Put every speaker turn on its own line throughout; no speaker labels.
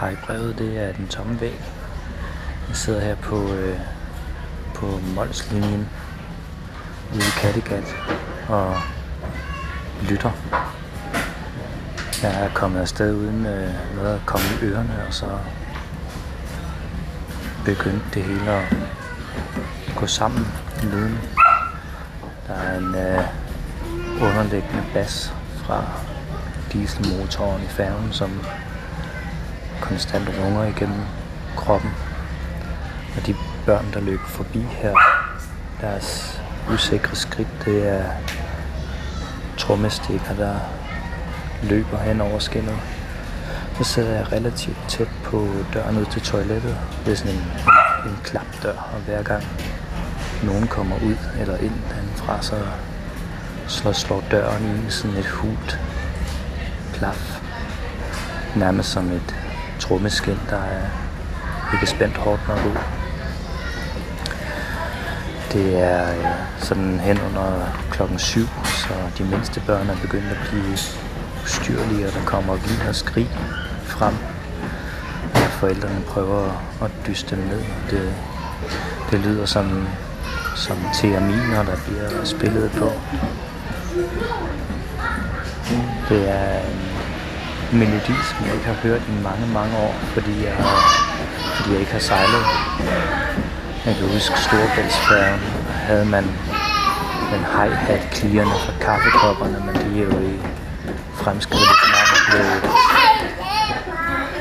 Hej, brevet det er den tomme væg. Jeg sidder her på, øh, på Molslinjen ude i Kattegat og lytter. Jeg er kommet afsted uden øh, noget at komme i ørerne, og så begyndte det hele at gå sammen lyden. Der er en øh, underliggende bas fra dieselmotoren i færgen, som konstant runger igennem kroppen. Og de børn, der løber forbi her, deres usikre skridt, det er trommestikker, der løber hen over skinnet. Så sidder jeg relativt tæt på døren ud til toilettet. Det er sådan en, en, klapdør, og hver gang nogen kommer ud eller ind fra, så slår, slår døren i sådan et hult plaf. Nærmest som et trommeskin, der er ikke spændt hårdt nok ud. Det er øh, sådan hen under klokken 7, så de mindste børn er begyndt at blive ustyrlige, og der kommer vin og skrig frem. Og forældrene prøver at dyste dem ned. Det, det lyder som, som teaminer, der bliver spillet på. Det er melodi, som jeg ikke har hørt i mange, mange år, fordi jeg, fordi jeg ikke har sejlet. Jeg kan huske Storebæltsfærgen, havde man den hi-hat klirrende fra kaffekopperne, men de er jo i fremskridt navn blevet,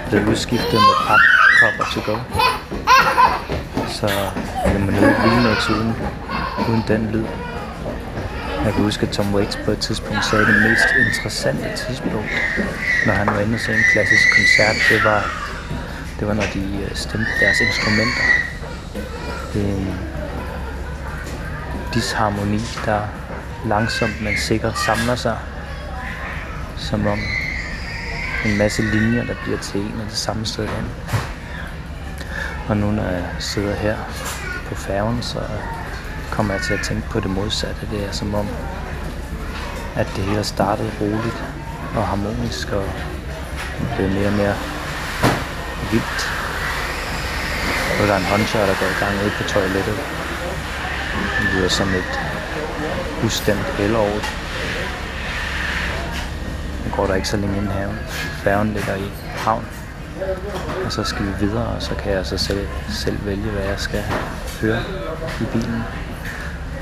blevet udskiftet med papkopper to go. Så vil man jo ikke uden, uden den lyd. Jeg kan huske, at Tom Waits på et tidspunkt sagde, at det mest interessante tidspunkt, når han var inde og se en klassisk koncert, det var, det var når de øh, stemte deres instrumenter. Det er en disharmoni, der langsomt, men sikkert samler sig, som om en masse linjer, der bliver til en og det samme sted hen. Og nu når jeg sidder her på færgen, så kommer jeg til at tænke på det modsatte. Det er som om, at det hele startede roligt og harmonisk og blev mere og mere vildt. Og der er en håndtør, der går i gang ude på toilettet. Det lyder som et ustemt elår. Nu går der ikke så længe inden haven. Færgen ligger i havn. Og så skal vi videre, og så kan jeg så selv, selv vælge, hvad jeg skal høre i bilen.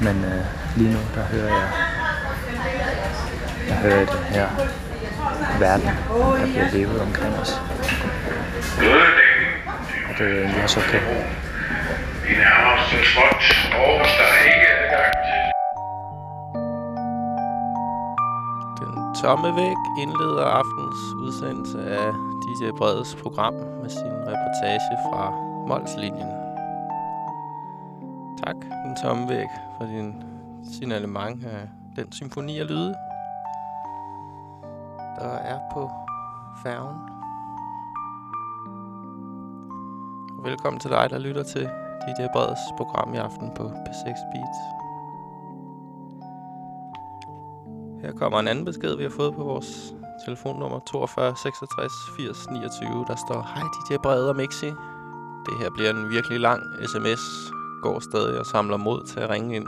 Men øh, lige nu, der hører jeg, der hører jeg den her verden, der bliver levet omkring os. Og det er egentlig også okay.
Vi nærmer os så småt Aarhus, der er ikke adgang til.
Den tomme væg indleder aftens udsendelse af DJ Breds program med sin reportage fra Molslinjen. Tak, den tomme væg, for din signalement af den symfoni af lyde, der er på færgen. Og velkommen til dig, der lytter til DJ Breds program i aften på P6 Beats. Her kommer en anden besked, vi har fået på vores telefonnummer 42 66 80 29. Der står, Hej DJ Brede og Mixi. Det her bliver en virkelig lang sms. Går stadig og samler mod til at ringe ind.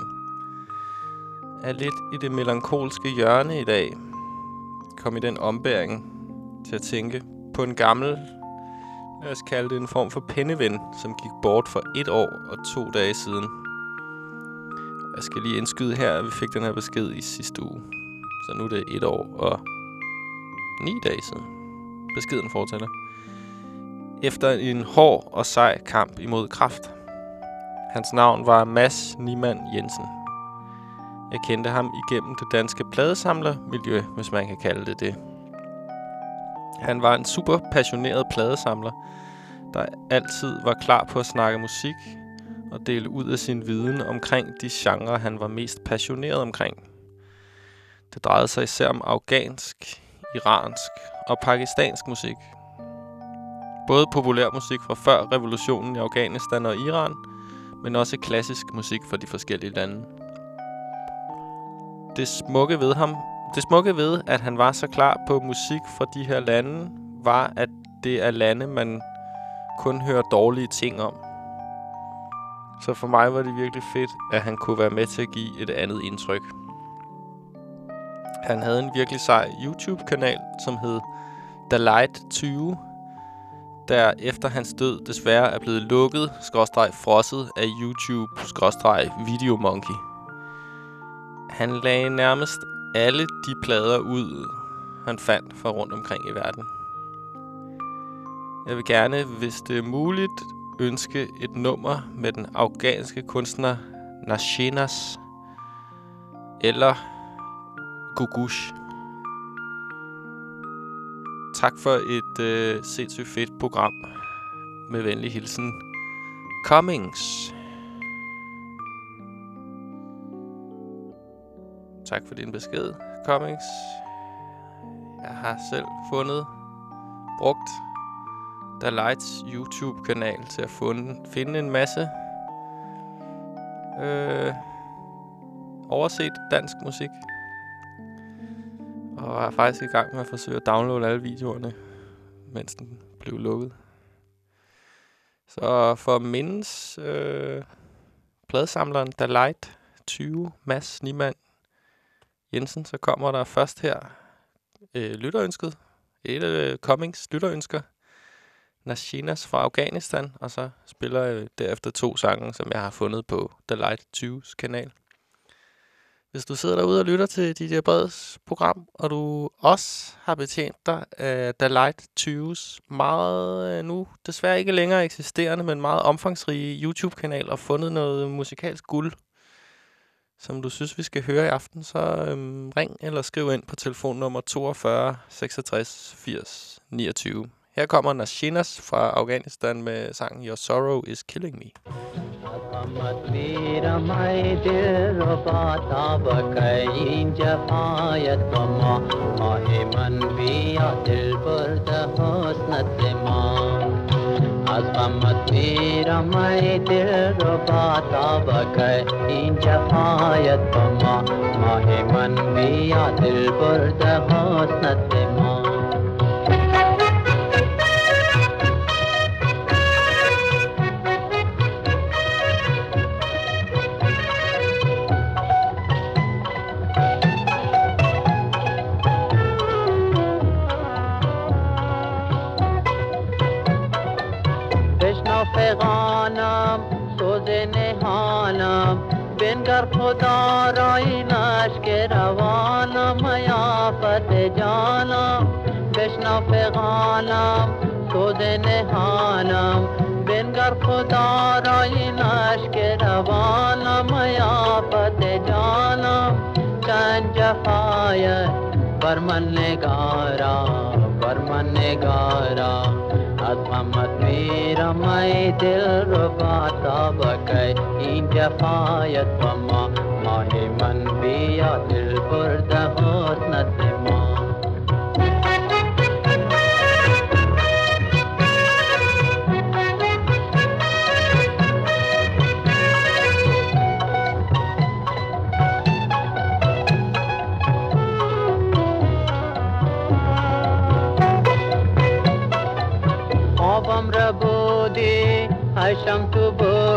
Er lidt i det melankolske hjørne i dag. Kom i den ombæring til at tænke på en gammel, lad os kalde det en form for penneven, som gik bort for et år og to dage siden. Jeg skal lige indskyde her, at vi fik den her besked i sidste uge. Så nu er det et år og ni dage siden. Beskeden fortæller. Efter en hård og sej kamp imod kraft. Hans navn var Mads Niemann Jensen. Jeg kendte ham igennem det danske pladesamlermiljø, hvis man kan kalde det det. Han var en super passioneret pladesamler, der altid var klar på at snakke musik og dele ud af sin viden omkring de genrer, han var mest passioneret omkring. Det drejede sig især om afghansk, iransk og pakistansk musik. Både populær musik fra før revolutionen i Afghanistan og Iran, men også klassisk musik fra de forskellige lande. Det smukke ved ham, det smukke ved, at han var så klar på musik fra de her lande, var, at det er lande, man kun hører dårlige ting om. Så for mig var det virkelig fedt, at han kunne være med til at give et andet indtryk. Han havde en virkelig sej YouTube-kanal, som hed The Light 20, der efter hans død desværre er blevet lukket, skråstreg frosset af YouTube, skråstreg Videomonkey. Han lagde nærmest alle de plader ud, han fandt fra rundt omkring i verden. Jeg vil gerne, hvis det er muligt, ønske et nummer med den afghanske kunstner Nashinas eller Gugush. Tak for et øh, sindssygt fedt program. Med venlig hilsen. Cummings. Tak for din besked, Cummings. Jeg har selv fundet, brugt The Lights YouTube-kanal til at funde, finde en masse øh, overset dansk musik. Og er faktisk i gang med at forsøge at downloade alle videoerne, mens den blev lukket. Så for mindes øh, pladesamleren The Light 20, Mads Niemann Jensen, så kommer der først her øh, lytterønsket. Et af øh, Cummings lytterønsker. Nashinas fra Afghanistan, og så spiller jeg derefter to sange, som jeg har fundet på The Light 20's kanal. Hvis du sidder derude og lytter til DJ Breds program, og du også har betjent dig af The Light 20's meget, øh, nu desværre ikke længere eksisterende, men meget omfangsrige YouTube-kanal, og fundet noget musikalsk guld, som du synes, vi skal høre i aften, så øhm, ring eller skriv ind på telefonnummer 42 66 80 29. Her kommer Nashinas fra Afghanistan med sangen Your Sorrow Is Killing Me.
عظمت میرا مای dil رو باتا بکر in جفایت با ما ماه من dil دل برده ma برمن گارا برمن گارا عظمت میرا مائی دل ربا تابقے این جفایت و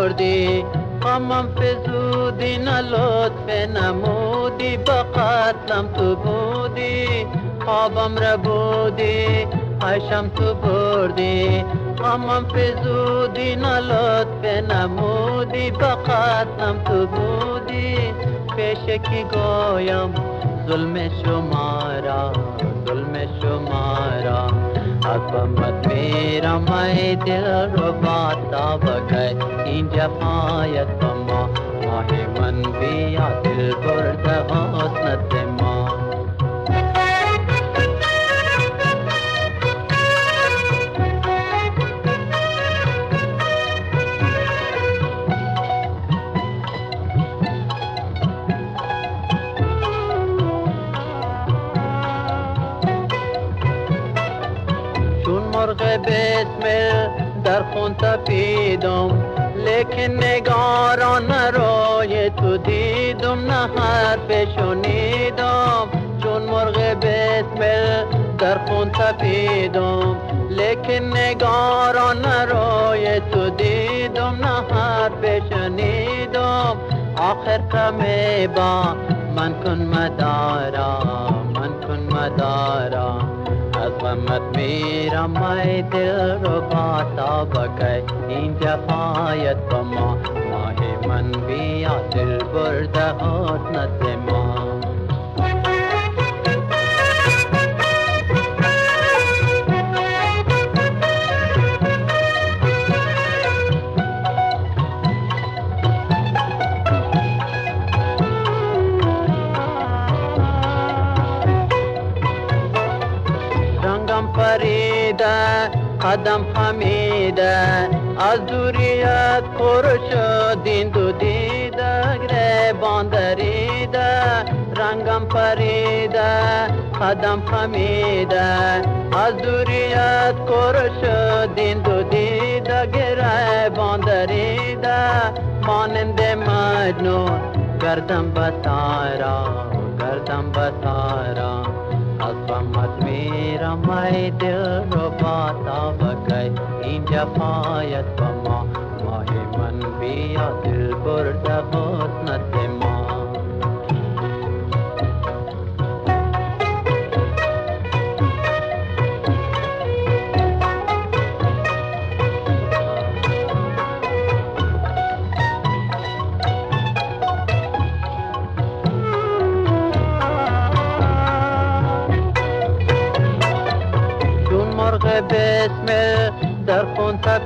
بردی قمم فزودی نلود فنمودی بقاتم تو بودی خوابم را بودی عشم تو بردی۔ قمم فزودی نلود فنمودی بقاتم تو بودی۔ پیش کی گویم، ظلم شمارا ظلم شمارا۔ عظمت میرا میں دل رو باتا بگئی این جفایت بما ماہ من بیا دل برد لیکن نگاران روی تو دیدم نه حرف شنیدم. چون مرغ بسمل در خون تپیدم. لیکن نگاران روی تو دیدم نه حرف شنیدم. آخر کمی با من کن مدارا من کن مدارا. از غمت میرم ای دل رو بکی با ما ماه من بیا دل برده حسنت ما رنگم پریده قدم خمیده از دوریت دوریات خورشا دیندو دیدا گره باندریدا رنگم پریدا خدم خمیدا از دوریات خورشا دیندو دیدا گره باندریدا مانند مجنون گردم بسارا گردم بسارا از غمت میرم ای دل رو با بکی این جفایت با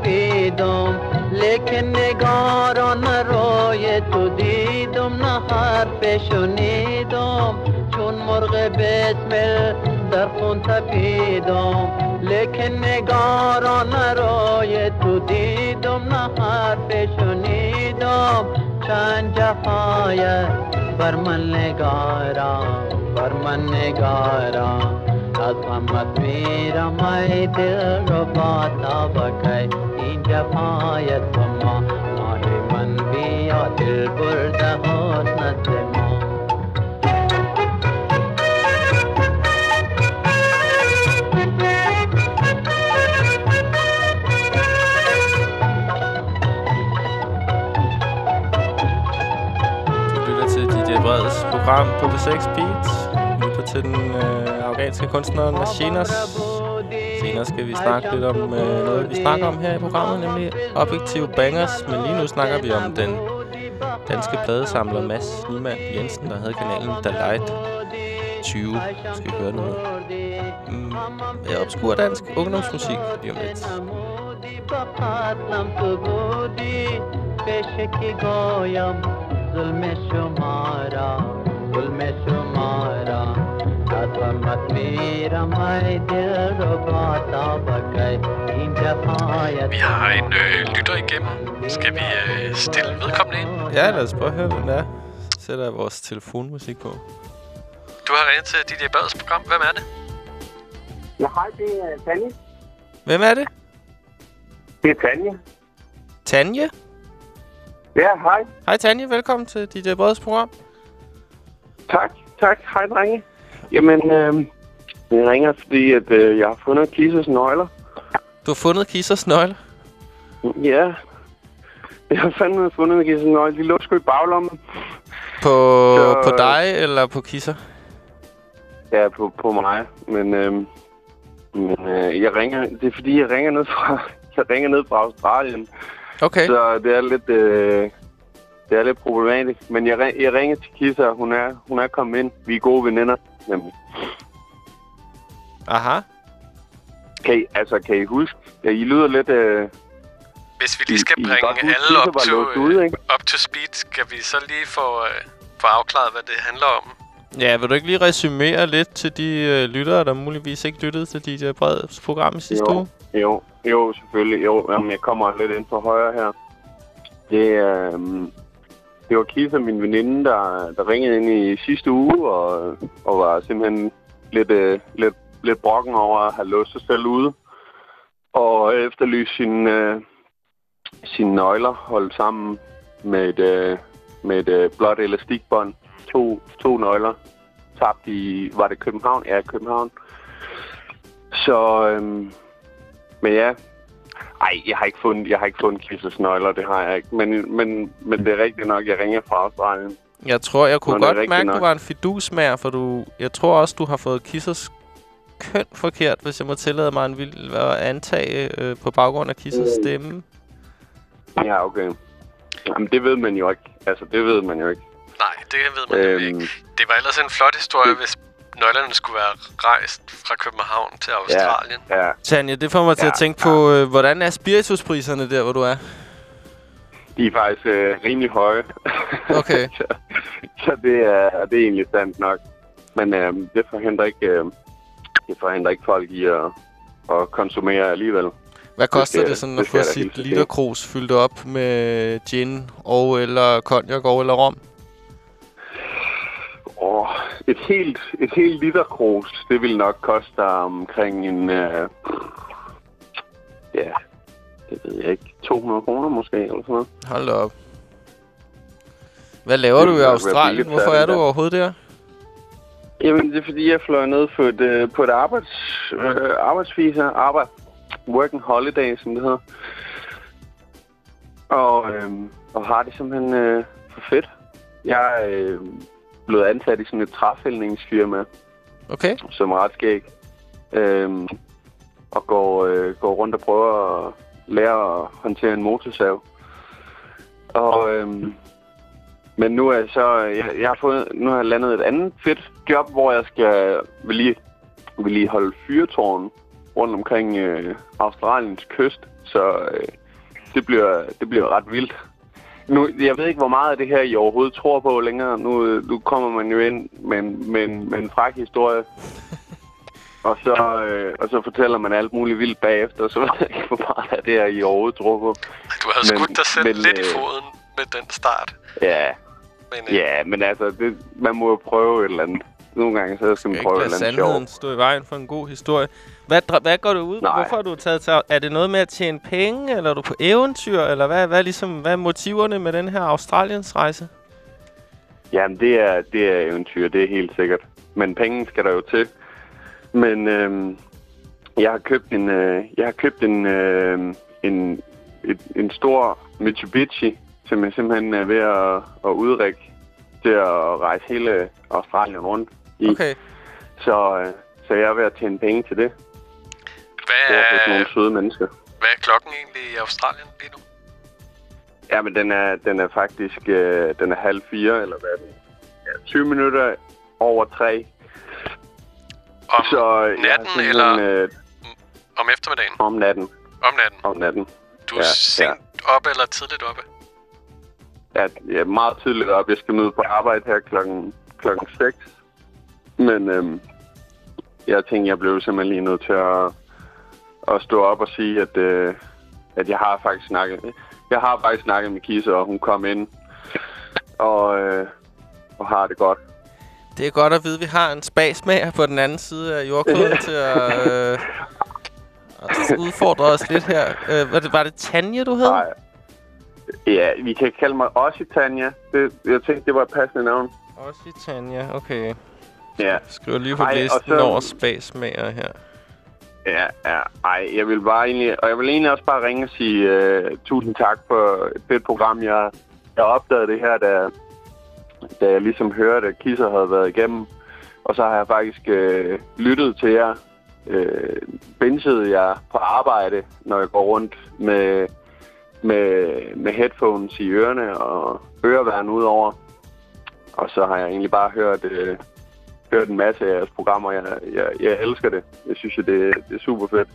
تپیدم لیکن نگاران روی تو دیدم نه حرف شنیدم. چون مرغ بسمل در خون تپیدم لیکن نگاران روی تو دیدم نه حرف شنیدم. چند جفایت بر من نگارا بر من نگارا از غمت میرم ای دل رو باتا بکی این جفایت با ما ماهی من بیا دل برده حسنت ما
Du lytter til DJ Breds program på B6 Beats. Vi lytter til den øh, afghanske kunstner Nashinas. Senere skal vi snakke lidt om øh, noget, vi snakker om her i programmet, nemlig objektive bangers. Men lige nu snakker vi om den danske pladesamler Mads Niemann Jensen, der havde kanalen The Light 20. Skal vi høre noget? Mm, ja, obskur dansk ungdomsmusik lige om lidt.
بخاطم تو بودی پیش کی گویم ظلم شمارا ظلم شمارا از غمت میرم ای دل رو باتا بکی این جفایت
Vi har en øh, lytter igennem. Skal vi øh, stille vedkommende ind?
Ja, lad os prøve at høre, hvem det er. Så sætter jeg vores telefonmusik på.
Du har ringet til DJ Bads program. Hvem er det?
Ja, hej, det er Tanja.
Hvem er det?
Det er Tanja.
Tanje?
Ja, hej.
Hej Tanje, velkommen til DJ Breds program.
Tak, tak. Hej, drenge. Jamen, øh, jeg ringer, fordi at, øh, jeg har fundet Kisses nøgler.
Du har fundet Kissers nøgle.
Ja, jeg har fandme fundet Kisses nøgler. De lå sgu i baglommen.
På,
Så-
på dig eller på Kisser?
Ja, på, på mig. Men, øh, men øh, jeg ringer, det er fordi, jeg ringer ned fra, jeg ringer ned fra Australien.
Okay.
Så det er lidt, øh, det er lidt problematisk. Men jeg, jeg ringer til Kisser, og hun er, hun er kommet ind. Vi er gode veninder. Nemlig.
Aha.
Kan I, altså, kan I huske? Ja, I lyder lidt... Øh,
Hvis vi lige skal
I- I
bringe
godt huske,
alle op to,
ude, ikke?
up to speed, skal vi så lige få, øh, få afklaret, hvad det handler om.
Ja, vil du ikke lige resumere lidt til de øh, lyttere, der muligvis ikke lyttede til DJ Breds program i sidste
Jo.
uge?
Jo, jo, selvfølgelig. Jo, jamen, jeg kommer lidt ind på højre her. Det, øh, det var Kisa, min veninde, der, der ringede ind i sidste uge, og, og var simpelthen lidt, øh, lidt, lidt brokken over at have låst sig selv ude. Og efterlyst sine, øh, sine nøgler holdt sammen med et, øh, med et øh, blåt elastikbånd. To, to nøgler tabt i, var det København? Ja, København. Så, øh, men ja. Ej, jeg har ikke fundet, jeg har ikke fundet Kisses nøgler, det har jeg ikke. Men, men, men det er rigtigt nok, jeg ringer fra Australien.
Jeg tror, jeg kunne
Nå, det
godt mærke,
nok.
du var en fidusmager, for du, jeg tror også, du har fået Kissers køn forkert, hvis jeg må tillade mig en vild at antage øh, på baggrund af Kissers
Mm.
stemme.
Ja, okay. Jamen, det ved man jo ikke. Altså, det ved man jo ikke.
Nej, det ved man øhm, ikke. Det var ellers en flot historie, hvis nøglerne skulle være rejst fra København til Australien.
Ja,
Tanja, det får mig til
Ja,
at tænke på, øh, hvordan er spirituspriserne der, hvor du er?
de er faktisk øh, rimelig høje.
Okay.
så, så det, er, det er egentlig sandt nok. Men øh, det forhindrer ikke, øh, det forhindrer ikke folk i at, at konsumere alligevel.
Hvad koster
skal-
det sådan
det
at få sit
hilse at sige.
literkrus fyldt op med gin og eller cognac og eller rom?
Åh, et helt, et helt liter krus, det vil nok koste dig omkring en... Øh, ja, det ved jeg ikke. 200 kroner måske, eller sådan noget.
Hold da op. Hvad laver
Det
du i Australien? Hvorfor
er
du overhovedet der?
Jamen, det er fordi, jeg fløj ned på et, øh, på et arbejds, øh, arbejdsvisa. Arbejde. Working holiday, som det hedder. Og, øh, og har det simpelthen øh, for fedt. Jeg øh, blevet ansat i sådan et træfældningsfirma,
Okay.
som er ret skæg. Øh, og går, øh, går rundt og prøver at lære at håndtere en motorsav. Og, øh, men nu er så, jeg, jeg har fået, nu har jeg landet et andet fedt job, hvor jeg skal lige, vil lige holde fyrtårn rundt omkring øh, Australiens kyst. Så øh, det, bliver, det bliver ret vildt. Nu, jeg ved ikke, hvor meget af det her, I overhovedet tror på længere. Nu, nu kommer man jo ind med en, med en, med en fræk historie. Og så, øh, og så fortæller man alt muligt vildt bagefter, så ved jeg ikke, hvor meget af det her, I overhovedet tror på.
Du har
Men-
skudt dig selv
men,
lidt i
øh,
foden med den start.
Ja,
Men øh,
ja men altså, det, man må jo prøve et eller andet. Nogle gange så skal man prøve et eller andet
sandheden
sjovt.
stå i vejen for en god historie. Hvad, hvad går du ud?
Nej.
Hvorfor har du taget til... Er det noget med at tjene penge, eller er du på eventyr, eller hvad, hvad, ligesom, hvad er motiverne med den her Australiens rejse?
Jamen, det er, det er eventyr, det er helt sikkert. Men penge skal der jo til. Men øhm, jeg har købt en, øh, jeg har købt en, øh, en, et, en stor Mitsubishi, som jeg simpelthen er ved at, at udrække til at rejse hele Australien rundt i.
Okay.
Så, øh, så jeg er ved at tjene penge til det.
Hvad,
Det er hos
er,
nogle søde mennesker.
hvad er klokken egentlig i Australien lige nu?
Ja, men den er, den er faktisk øh, den er halv fire, eller hvad er den? Ja, 20 minutter over tre.
Om,
Så øh,
natten
simpelthen,
eller-
Øh,
om eftermiddagen?
om natten.
Om natten?
Om natten.
Du er
Ja,
sent oppe eller tidligt oppe?
Ja, er meget tidligt op. Jeg skal møde på arbejde her klokken, klokken 6. Men øhm, jeg tænkte, jeg blev simpelthen lige nødt til at, at stå op og sige, at, øh, at jeg har faktisk snakket. Jeg har faktisk snakket med Kisse, og hun kom ind og, øh, og har det godt.
Det er godt at vide, at vi har en spasmager på den anden side af jordkloden til at, øh, at udfordre os lidt her. Øh, var, det, var det Tanja, du hed?
Nej. Ja, vi kan kalde mig også Tanja. Det, jeg tænkte, det var et passende navn.
Også Tanja, okay.
Ja.
Skriver lige på
Ej,
listen
så-
over spasmager her.
Ja, ja. Ej, jeg vil bare egentlig... Og jeg vil egentlig også bare ringe og sige uh, tusind tak for et fedt program. Jeg, jeg opdagede det her, da, da jeg ligesom hørte, at Kisser havde været igennem. Og så har jeg faktisk uh, lyttet til jer. Øh, bingede jeg på arbejde, når jeg går rundt med, med, med headphones i ørerne og øreværn udover. Og så har jeg egentlig bare hørt... øh, hørt en masse af jeres programmer. Jeg, jeg, jeg elsker det. Jeg synes, at det, det er super fedt.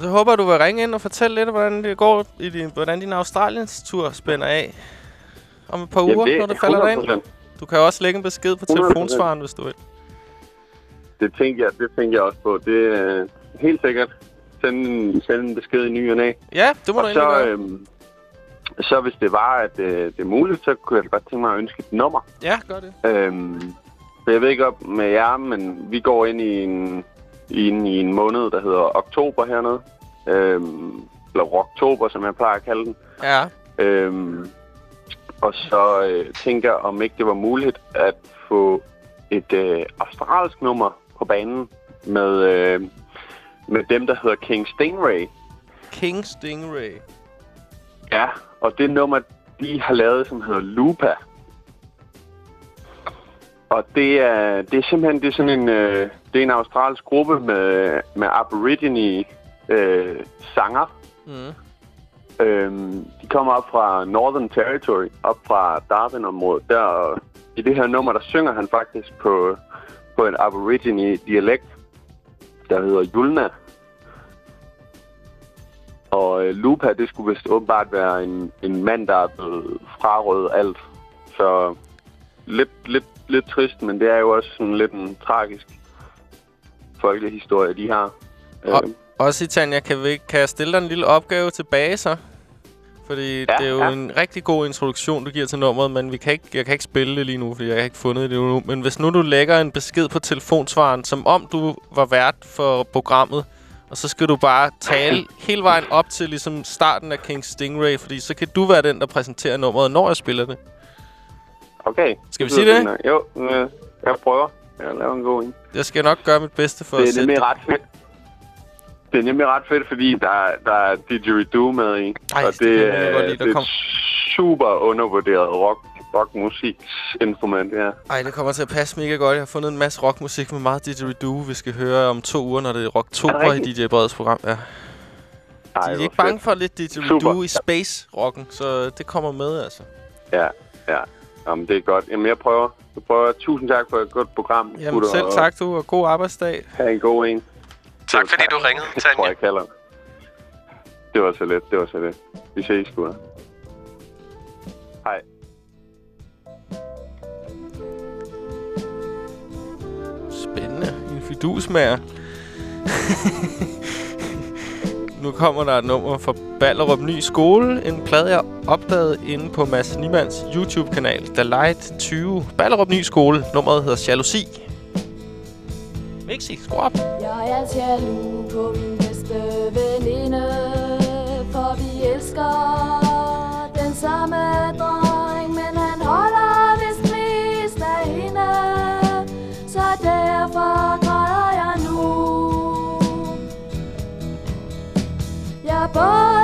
Så håber jeg, du vil ringe ind og fortælle lidt, hvordan det går, i din, hvordan din Australiens tur spænder af. Om et par uger,
Jamen,
når det falder dig ind.
100%.
Du kan også lægge en besked på
100%.
telefonsvaren, hvis du vil.
Det tænker jeg, det tænker jeg også på. Det er helt sikkert. Send en, send en besked i ny og næ.
Ja, det må du
Og
endelig
så,
gøre.
øhm, så hvis det var, at øh, det er muligt, så kunne jeg godt tænke mig at ønske et nummer.
Ja, gør det.
Øhm, så jeg ved ikke op med jer, men vi går ind i en, ind i en måned, der hedder oktober hernede. Øhm, eller oktober, som jeg plejer at kalde den.
Ja.
Øhm, og så øh, tænker jeg, om ikke det var muligt at få et øh, australsk nummer på banen med, øh, med dem, der hedder King Stingray.
King Stingray?
Ja, og det nummer, de har lavet, som hedder Lupa. Og det er, det er simpelthen det er sådan en, øh, det er en australsk gruppe med, med aborigine øh, sanger. Mm. Øhm, de kommer op fra Northern Territory, op fra Darwin-området. Der, I det her nummer, der synger han faktisk på, på en aborigine dialekt, der hedder Yulna. Og øh, Lupa, det skulle vist åbenbart være en, en mand, der er blevet frarøvet alt. Så lidt, lidt, lidt trist, men det er jo også sådan lidt en tragisk folkehistorie, de har.
Og, øh. Også Tanja, kan, vi, kan jeg stille dig en lille opgave tilbage så? Fordi ja, det er jo ja. en rigtig god introduktion, du giver til nummeret, men vi kan ikke, jeg kan ikke spille det lige nu, fordi jeg har ikke fundet det nu. Men hvis nu du lægger en besked på telefonsvaren, som om du var vært for programmet, og så skal du bare tale hele vejen op til ligesom starten af King Stingray, fordi så kan du være den, der præsenterer nummeret, når jeg spiller det.
Okay.
Skal vi sige det?
Jo, øh, jeg prøver. Jeg laver en god en.
Jeg skal nok gøre mit bedste for
det
at sætte
det. Det er ret fedt. Det er nemlig ret fedt, fordi der, der er didgeridoo med i.
Ej,
og
det, det, er,
det er super undervurderet rock rockmusik instrument, ja.
Ej, det kommer til at passe mega godt. Jeg har fundet en masse rockmusik med meget didgeridoo, vi skal høre om to uger, når det er Rocktober i DJ Breds program, ja. Ej, De er ikke bange for lidt didgeridoo i space-rocken, så det kommer med, altså.
Ja, ja. Jamen, det er godt. Jamen, jeg prøver. Jeg prøver. Tusind tak for et godt program.
Jamen, selv tak, du, og god arbejdsdag.
Ha' en god en.
Tak, fordi du ringede, Tanja.
tror, jeg kalder det. var så let. Det var så let. Vi ses, sgu. Hej.
Spændende. En fidusmager. nu kommer der et nummer fra Ballerup Ny Skole. En plade, jeg opdagede inde på Mads Niemands YouTube-kanal. The Light 20. Ballerup Ny Skole. Nummeret hedder Jalousi. Mixi, skru op.
Jeg er jaloux på min bedste veninde, for vi elsker den samme dreng, men han holder Jeg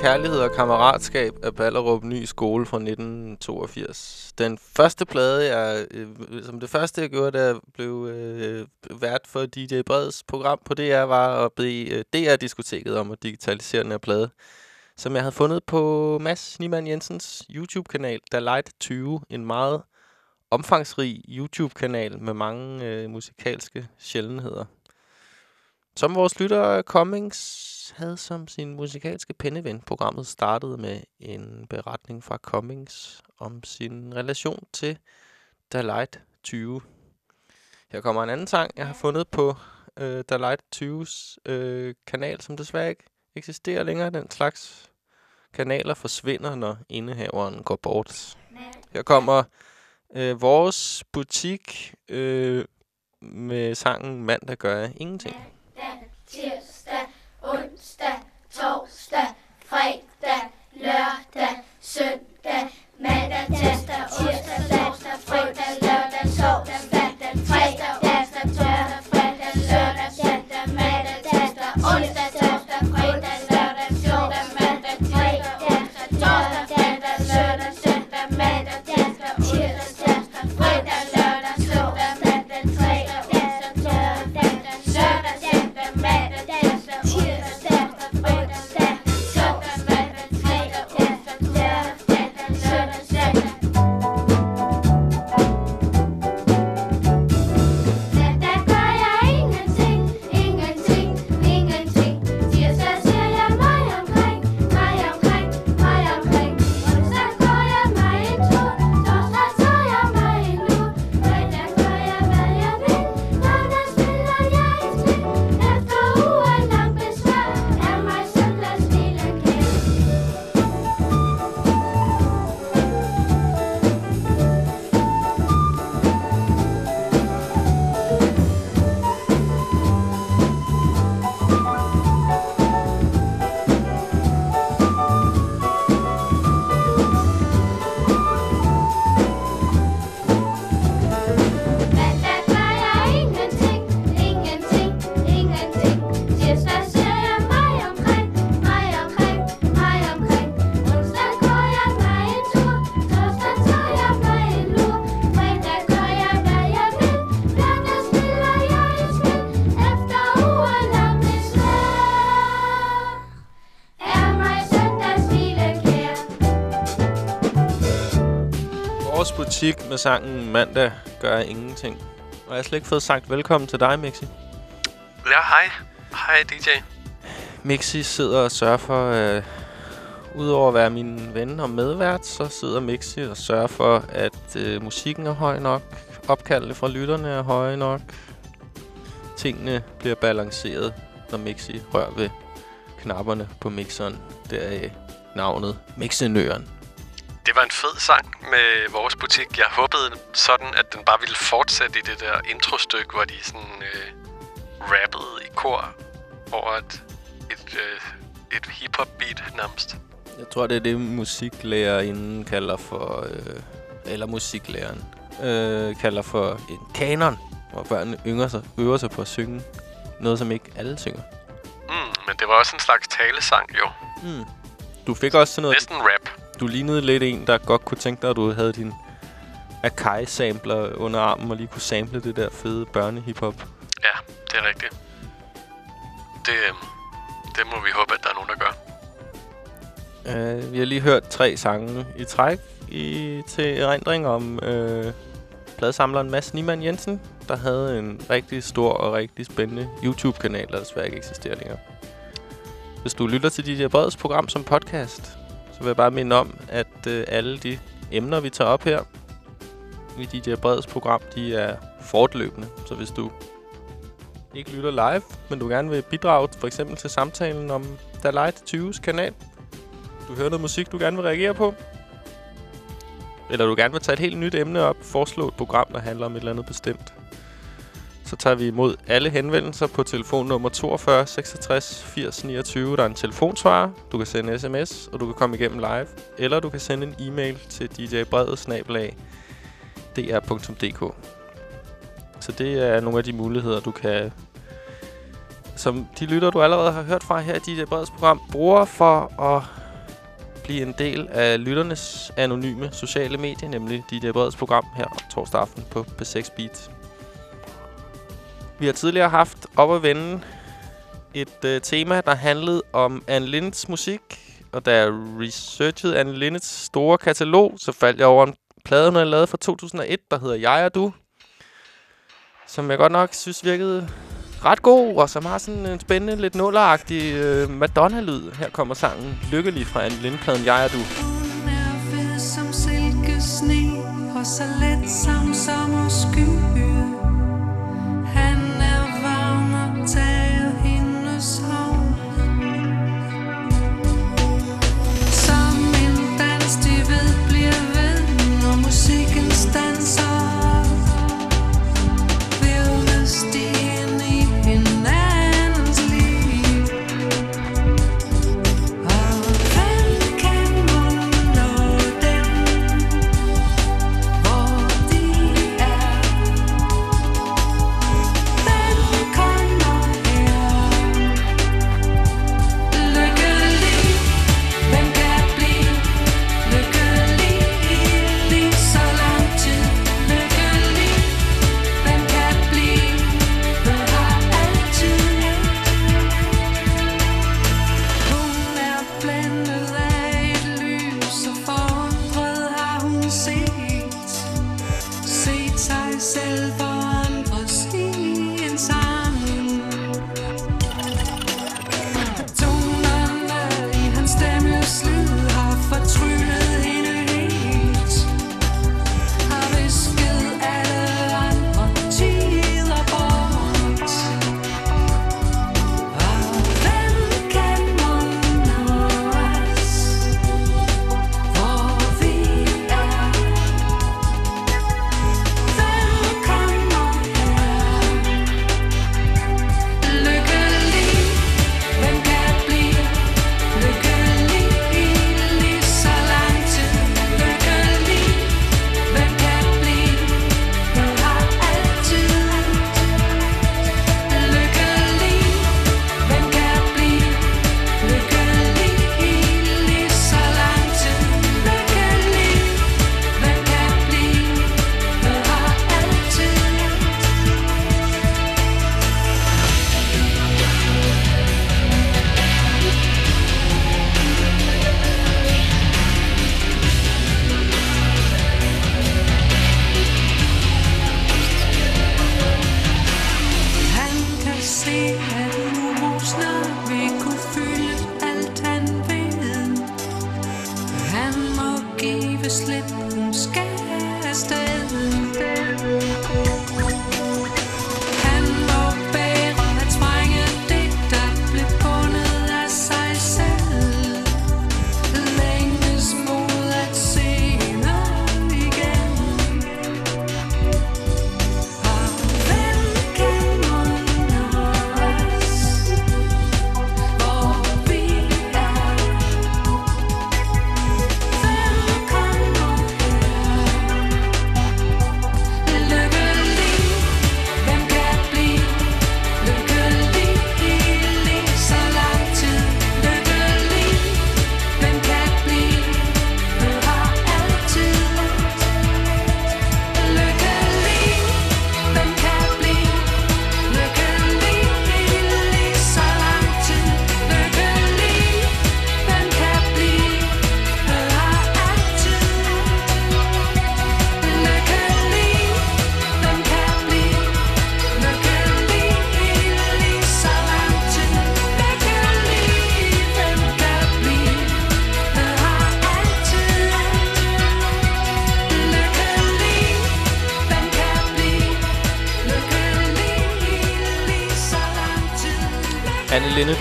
Kærlighed og
Kammeratskab af Ballerup Ny Skole fra 1982. Den første plade, jeg, øh, som det første jeg gjorde, da jeg blev øh, vært for DJ Breds program på DR, var at bede øh, DR-diskoteket om at digitalisere den her plade, som jeg havde fundet på Mads Niemann Jensens YouTube-kanal, der Light 20, en meget omfangsrig YouTube-kanal med mange øh, musikalske sjældenheder. Som vores lytter Cummings havde som sin musikalske penneven. Programmet startede med en beretning fra Cummings om sin relation til The Light 20. Her kommer en anden sang, jeg har fundet på øh, The Light 20's øh, kanal, som desværre ikke eksisterer længere. Den slags kanaler forsvinder, når indehaveren går bort. Her kommer øh, vores butik øh, med sangen Mandag gør jeg ingenting.
Mandag,
med sangen Mandag gør jeg ingenting. Og jeg har slet ikke fået sagt velkommen til dig, Mixi.
Ja, hej. Hej, DJ.
Mixi sidder og sørger for, øh, udover at være min ven og medvært, så sidder Mixi og sørger for, at øh, musikken er høj nok, opkaldene fra lytterne er høje nok, tingene bliver balanceret, når Mixi rører ved knapperne på mixeren. Deraf navnet Mixenøren.
Det var en fed sang med vores butik. Jeg håbede sådan, at den bare ville fortsætte i det der introstykke, hvor de sådan øh, rappede i kor over et, et, øh, et hip-hop beat nærmest.
Jeg tror, det er det, musiklærerinden kalder for... Øh, eller musiklæreren øh, kalder for en kanon, hvor børnene ynger sig, øver sig på at synge noget, som ikke alle synger.
Mm, men det var også en slags talesang, jo.
Mm. Du fik også sådan noget...
Næsten rap.
Du lignede lidt en, der godt kunne tænke dig, at du havde din Akai-sampler under armen og lige kunne sample det der fede børnehiphop.
Ja, det er rigtigt. Det, øh, det må vi håbe, at der er nogen, der gør.
Uh, vi har lige hørt tre sange i træk i, til erindring om uh, pladesamleren Mads Niemann Jensen, der havde en rigtig stor og rigtig spændende YouTube-kanal, der desværre ikke eksisterer længere. Hvis du lytter til DJ Breds program som podcast, så vil jeg bare minde om, at øh, alle de emner, vi tager op her i DJ Breds program, de er fortløbende. Så hvis du ikke lytter live, men du gerne vil bidrage for eksempel til samtalen om The Light 20's kanal, du hører noget musik, du gerne vil reagere på, eller du gerne vil tage et helt nyt emne op, foreslå et program, der handler om et eller andet bestemt, så tager vi imod alle henvendelser på telefonnummer 42 66 80 29. Der er en telefonsvarer, du kan sende en sms, og du kan komme igennem live. Eller du kan sende en e-mail til djbredet-dr.dk Så det er nogle af de muligheder, du kan...
Som de lytter, du allerede har hørt fra her i DJ Breds program, bruger for at blive en del af lytternes anonyme sociale medier, nemlig DJ Breds program her torsdag aften på P6 Beats. Vi har tidligere haft op at vende et øh, tema, der handlede om Anne Linnets musik. Og da jeg researchede Anne Linnets store katalog, så faldt jeg over en plade, hun havde lavet fra 2001, der hedder Jeg og Du. Som jeg godt nok synes virkede ret god, og som har sådan en spændende, lidt nulleragtig øh, Madonna-lyd. Her kommer sangen Lykkelig fra Anne Lindpladen Jeg og Du.
Hun er fed som silkesne, og så let som
sommer.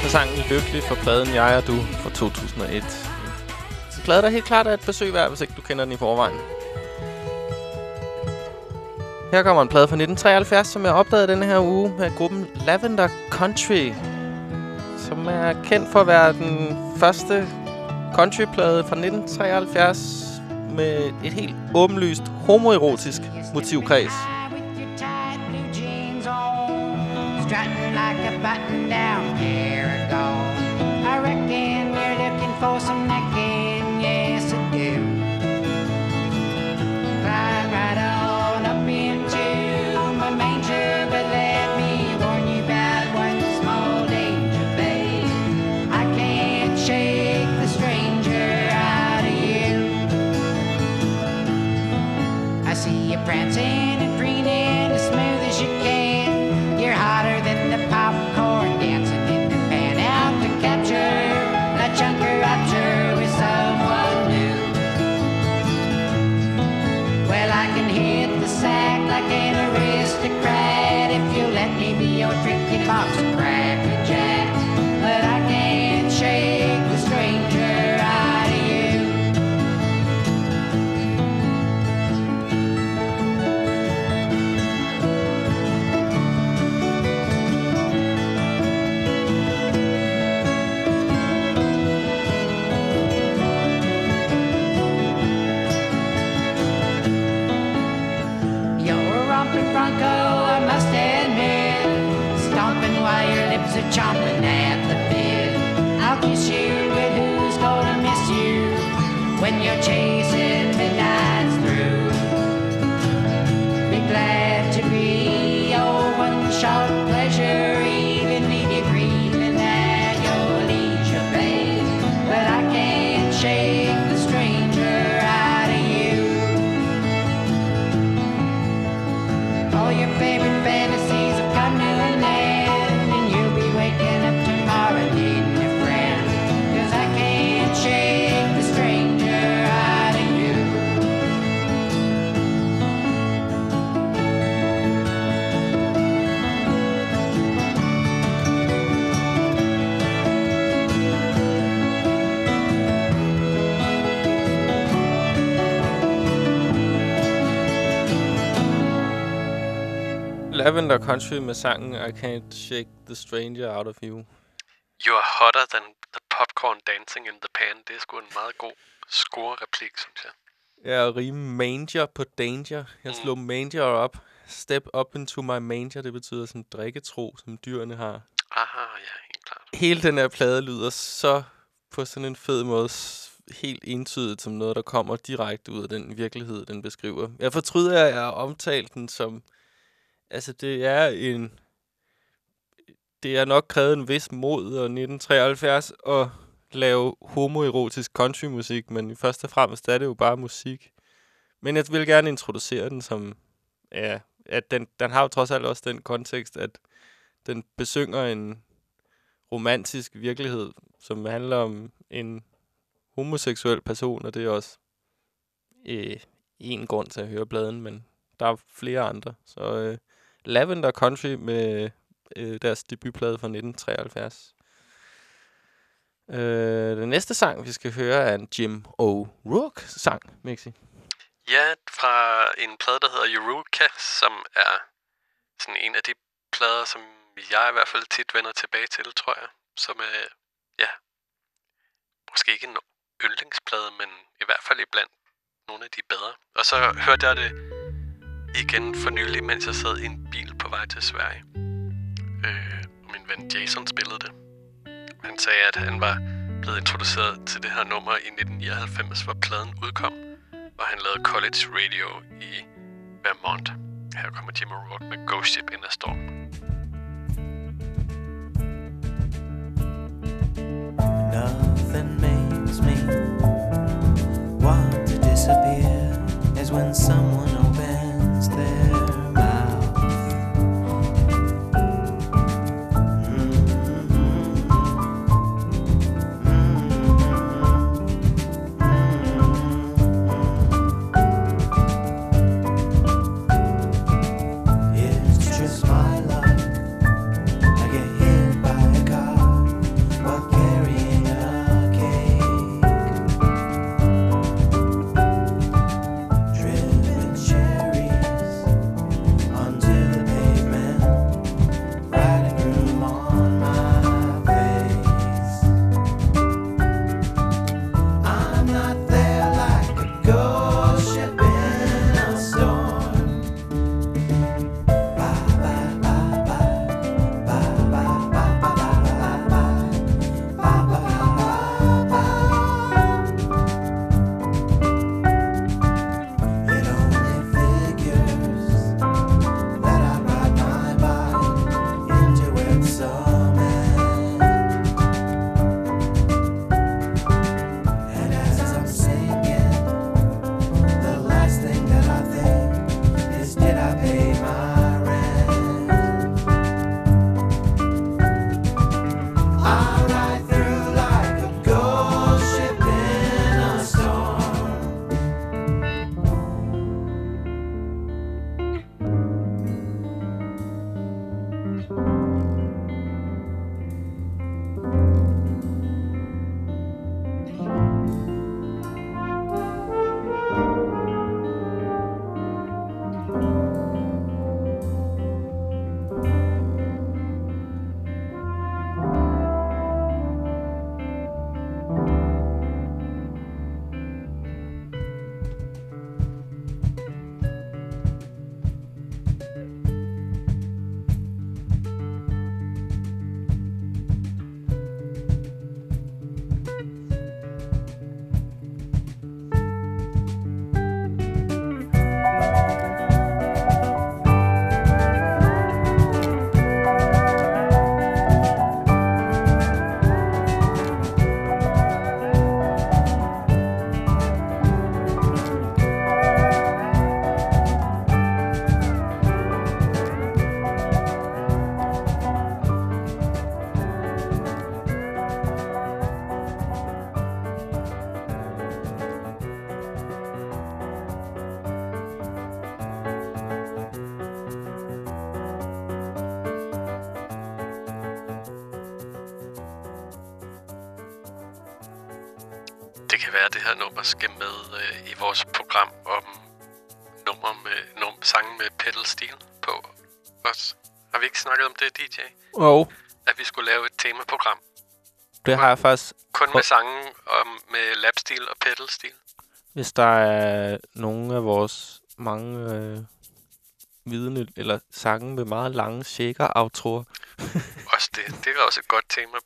for sangen Lykkelig for pladen Jeg og Du fra 2001. Så plade der helt klart er et besøg værd, hvis ikke du kender den i forvejen. Her kommer en plade fra 1973, som jeg opdagede denne her uge med gruppen Lavender Country. Som er kendt for at være den første countryplade fra 1973 med et helt åbenlyst homoerotisk motivkreds.
Lavender Country med sangen I Can't Shake the Stranger Out of You.
You are hotter than the popcorn dancing in the pan. Det er sgu en meget god score-replik, synes jeg.
Ja, og rime manger på danger. Jeg slog manger op. Step up into my manger. Det betyder sådan drikketro, som dyrene har.
Aha, ja, helt klart.
Hele den her plade lyder så på sådan en fed måde helt entydigt som noget, der kommer direkte ud af den virkelighed, den beskriver. Jeg fortryder, at jeg har omtalt den som... Altså, det er en... Det er nok krævet en vis mod og 1973 at lave homoerotisk countrymusik, men først og fremmest er det jo bare musik. Men jeg vil gerne introducere den som... Ja, at den, den har jo trods alt også den kontekst, at den besynger en romantisk virkelighed, som handler om en homoseksuel person, og det er også øh, en grund til at høre bladen, men der er flere andre. Så øh, Lavender Country med øh, deres debutplade fra 1973. Øh, den næste sang, vi skal høre, er en Jim O'Rourke-sang, Mixi.
Ja, fra en plade, der hedder Eureka, som er sådan en af de plader, som jeg i hvert fald tit vender tilbage til, tror jeg. Som er, ja, måske ikke en yndlingsplade, men i hvert fald iblandt nogle af de bedre. Og så hørte jeg det igen for nylig, mens jeg sad i en bil på vej til Sverige. Øh, min ven Jason spillede det. Han sagde, at han var blevet introduceret til det her nummer i 1999, hvor pladen udkom og han lavede college radio i Vermont. Her kommer Jim Rock med Ghost Ship in a Storm.
Nothing makes me want to disappear as when someone
skal med øh, i vores program om nummer med, num, sange med pedal-stil på også. Har vi ikke snakket om det, DJ?
Jo,
At vi skulle lave et temaprogram.
det har jeg faktisk...
Kun med sange om, med lapstil og pedal-stil.
Hvis der er nogle af vores mange øh, vidne eller sange med meget lange shaker outroer
Også det. Det er også et godt tema.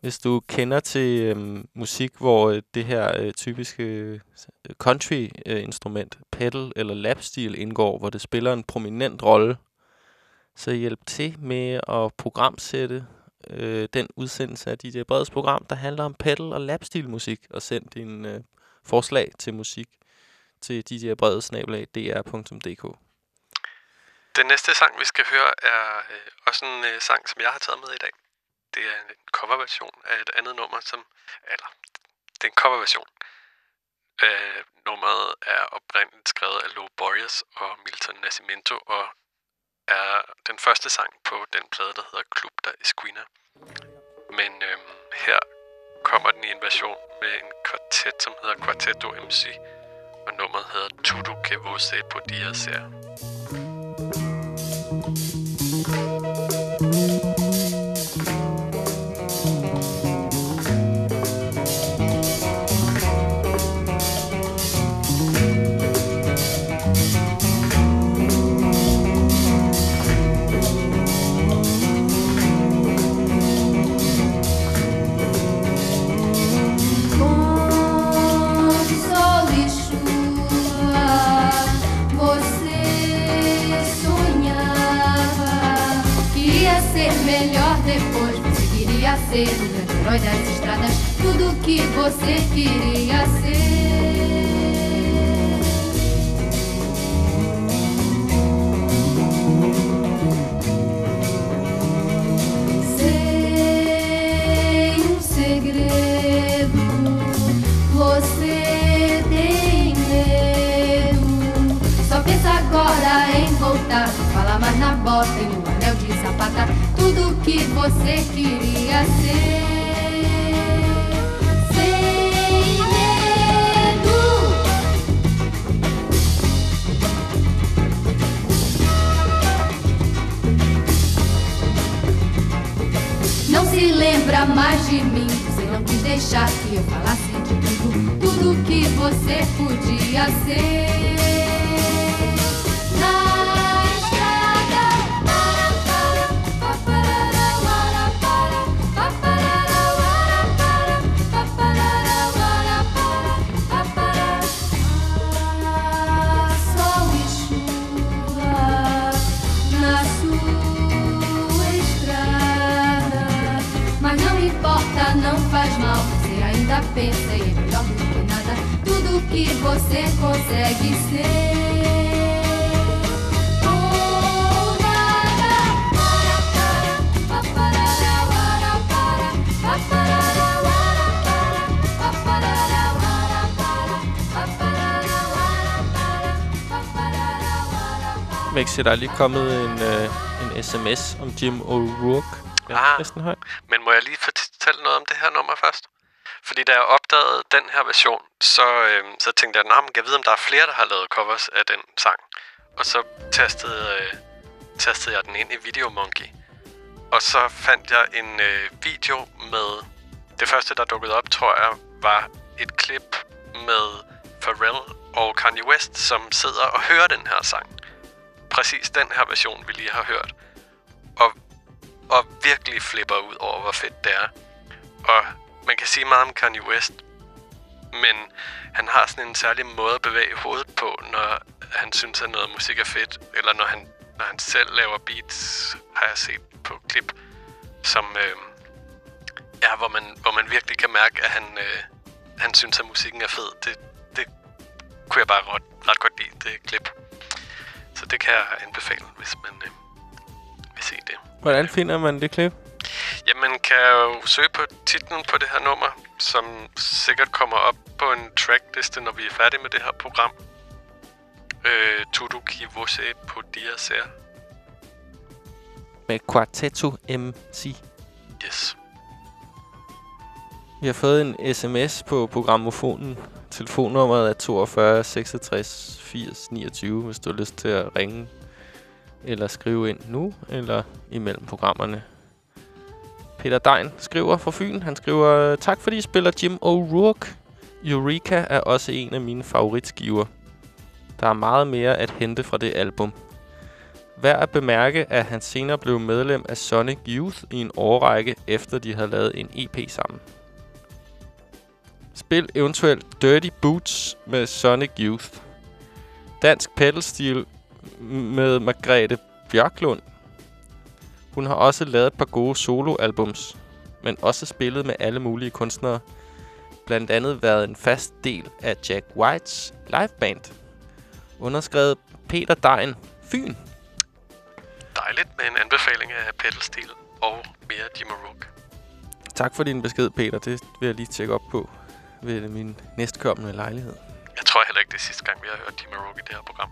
Hvis du kender til øhm, musik, hvor øh, det her øh, typiske øh, country-instrument, øh, pedal eller lapstil indgår, hvor det spiller en prominent rolle, så hjælp til med at programsætte øh, den udsendelse af DJ Breds program, der handler om pedal og lapstil musik, og send din øh, forslag til musik til djbreds.dr.dk.
Den næste sang, vi skal høre, er øh, også en øh, sang, som jeg har taget med i dag. Det er en coverversion af et andet nummer, som... Eller, det er en coverversion. Øh, nummeret er oprindeligt skrevet af Lou Borges og Milton Nascimento, og er den første sang på den plade, der hedder Club da Esquina. Men øh, her kommer den i en version med en kvartet, som hedder Quartetto MC, og nummeret hedder Tudo que você podia ser.
Ser o das estradas, tudo que você queria ser. Sei um segredo, você tem medo. Só pensa agora em voltar, fala mais na bota e no tudo que você queria ser. Sem medo. Não se lembra mais de mim. Você não quis deixar que eu falasse de tudo, tudo que você podia ser. Para, para, pa, parará,
Mixi, der er lige kommet en, øh, en sms om Jim O'Rourke. Ja,
Ah.
næsten høj.
Men må jeg lige fortælle noget om det her nummer først? Fordi da jeg opdagede den her version, så, øh, så tænkte jeg, at jeg vide, om der er flere, der har lavet covers af den sang. Og så tastede, øh, tastede jeg den ind i Video Monkey. Og så fandt jeg en øh, video med... Det første, der dukkede op, tror jeg, var et klip med Pharrell og Kanye West, som sidder og hører den her sang. Præcis den her version, vi lige har hørt. Og, og virkelig flipper ud over, hvor fedt det er. Og man kan sige meget om Kanye West, men han har sådan en særlig måde at bevæge hovedet på, når han synes, at noget musik er fedt, eller når han, når han selv laver beats, har jeg set på klip, som øh, ja, hvor man, hvor man virkelig kan mærke, at han, øh, han synes, at musikken er fed. Det, det kunne jeg bare ret, ret godt lide, det klip. Så det kan jeg anbefale, hvis man øh, vil se det.
Hvordan finder man det klip?
Jamen, kan jeg jo søge på titlen på det her nummer, som sikkert kommer op på en trackliste, når vi er færdige med det her program. Øh, Tudo que você podia ser.
Med Quartetto MC.
Yes.
Vi har fået en sms på programmofonen. Telefonnummeret er 42 66 80 29, hvis du har lyst til at ringe eller skrive ind nu, eller imellem programmerne. Peter Dein skriver fra Fyn. Han skriver, tak fordi I spiller Jim O'Rourke. Eureka er også en af mine favoritskiver. Der er meget mere at hente fra det album. Værd at bemærke, at han senere blev medlem af Sonic Youth i en årrække, efter de havde lavet en EP sammen. Spil eventuelt Dirty Boots med Sonic Youth. Dansk pedalstil med Margrethe Bjørklund. Hun har også lavet et par gode soloalbums, men også spillet med alle mulige kunstnere. Blandt andet været en fast del af Jack Whites liveband. Underskrevet Peter Dein, Fyn.
Dejligt med en anbefaling af pedalstil og mere Jim O'Rourke.
Tak for din besked, Peter. Det vil jeg lige tjekke op på ved min næstkommende lejlighed.
Jeg tror heller ikke, det er sidste gang, vi har hørt Jim O'Rourke i det her program.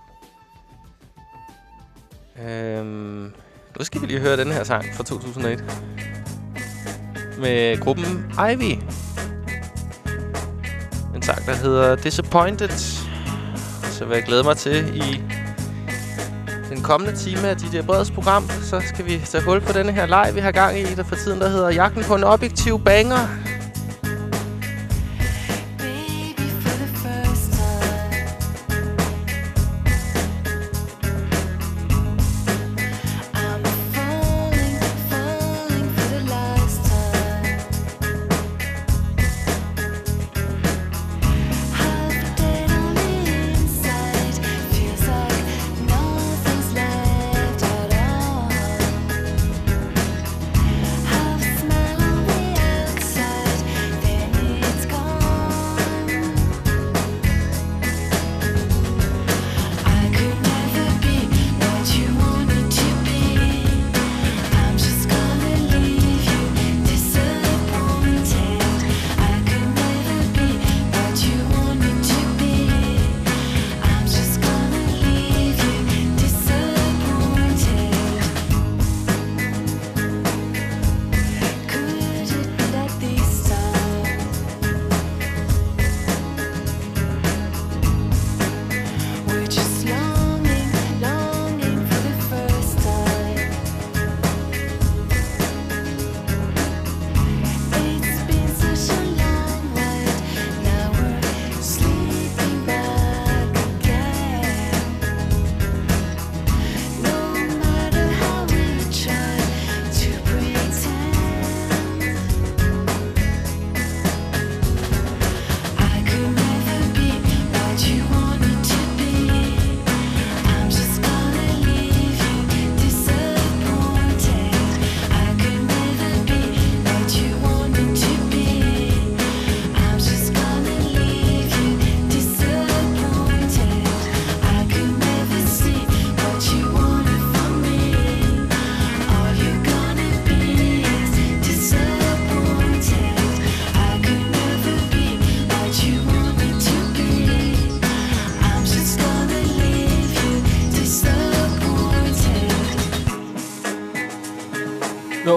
Øhm, nu skal vi lige høre den her sang fra 2001. Med gruppen Ivy. En sang, der hedder Disappointed. Så vil jeg glæde mig til i den kommende time af DJ Breds program. Så skal vi tage hul på denne her leg, vi har gang i, der for tiden der hedder Jagten på en objektiv banger.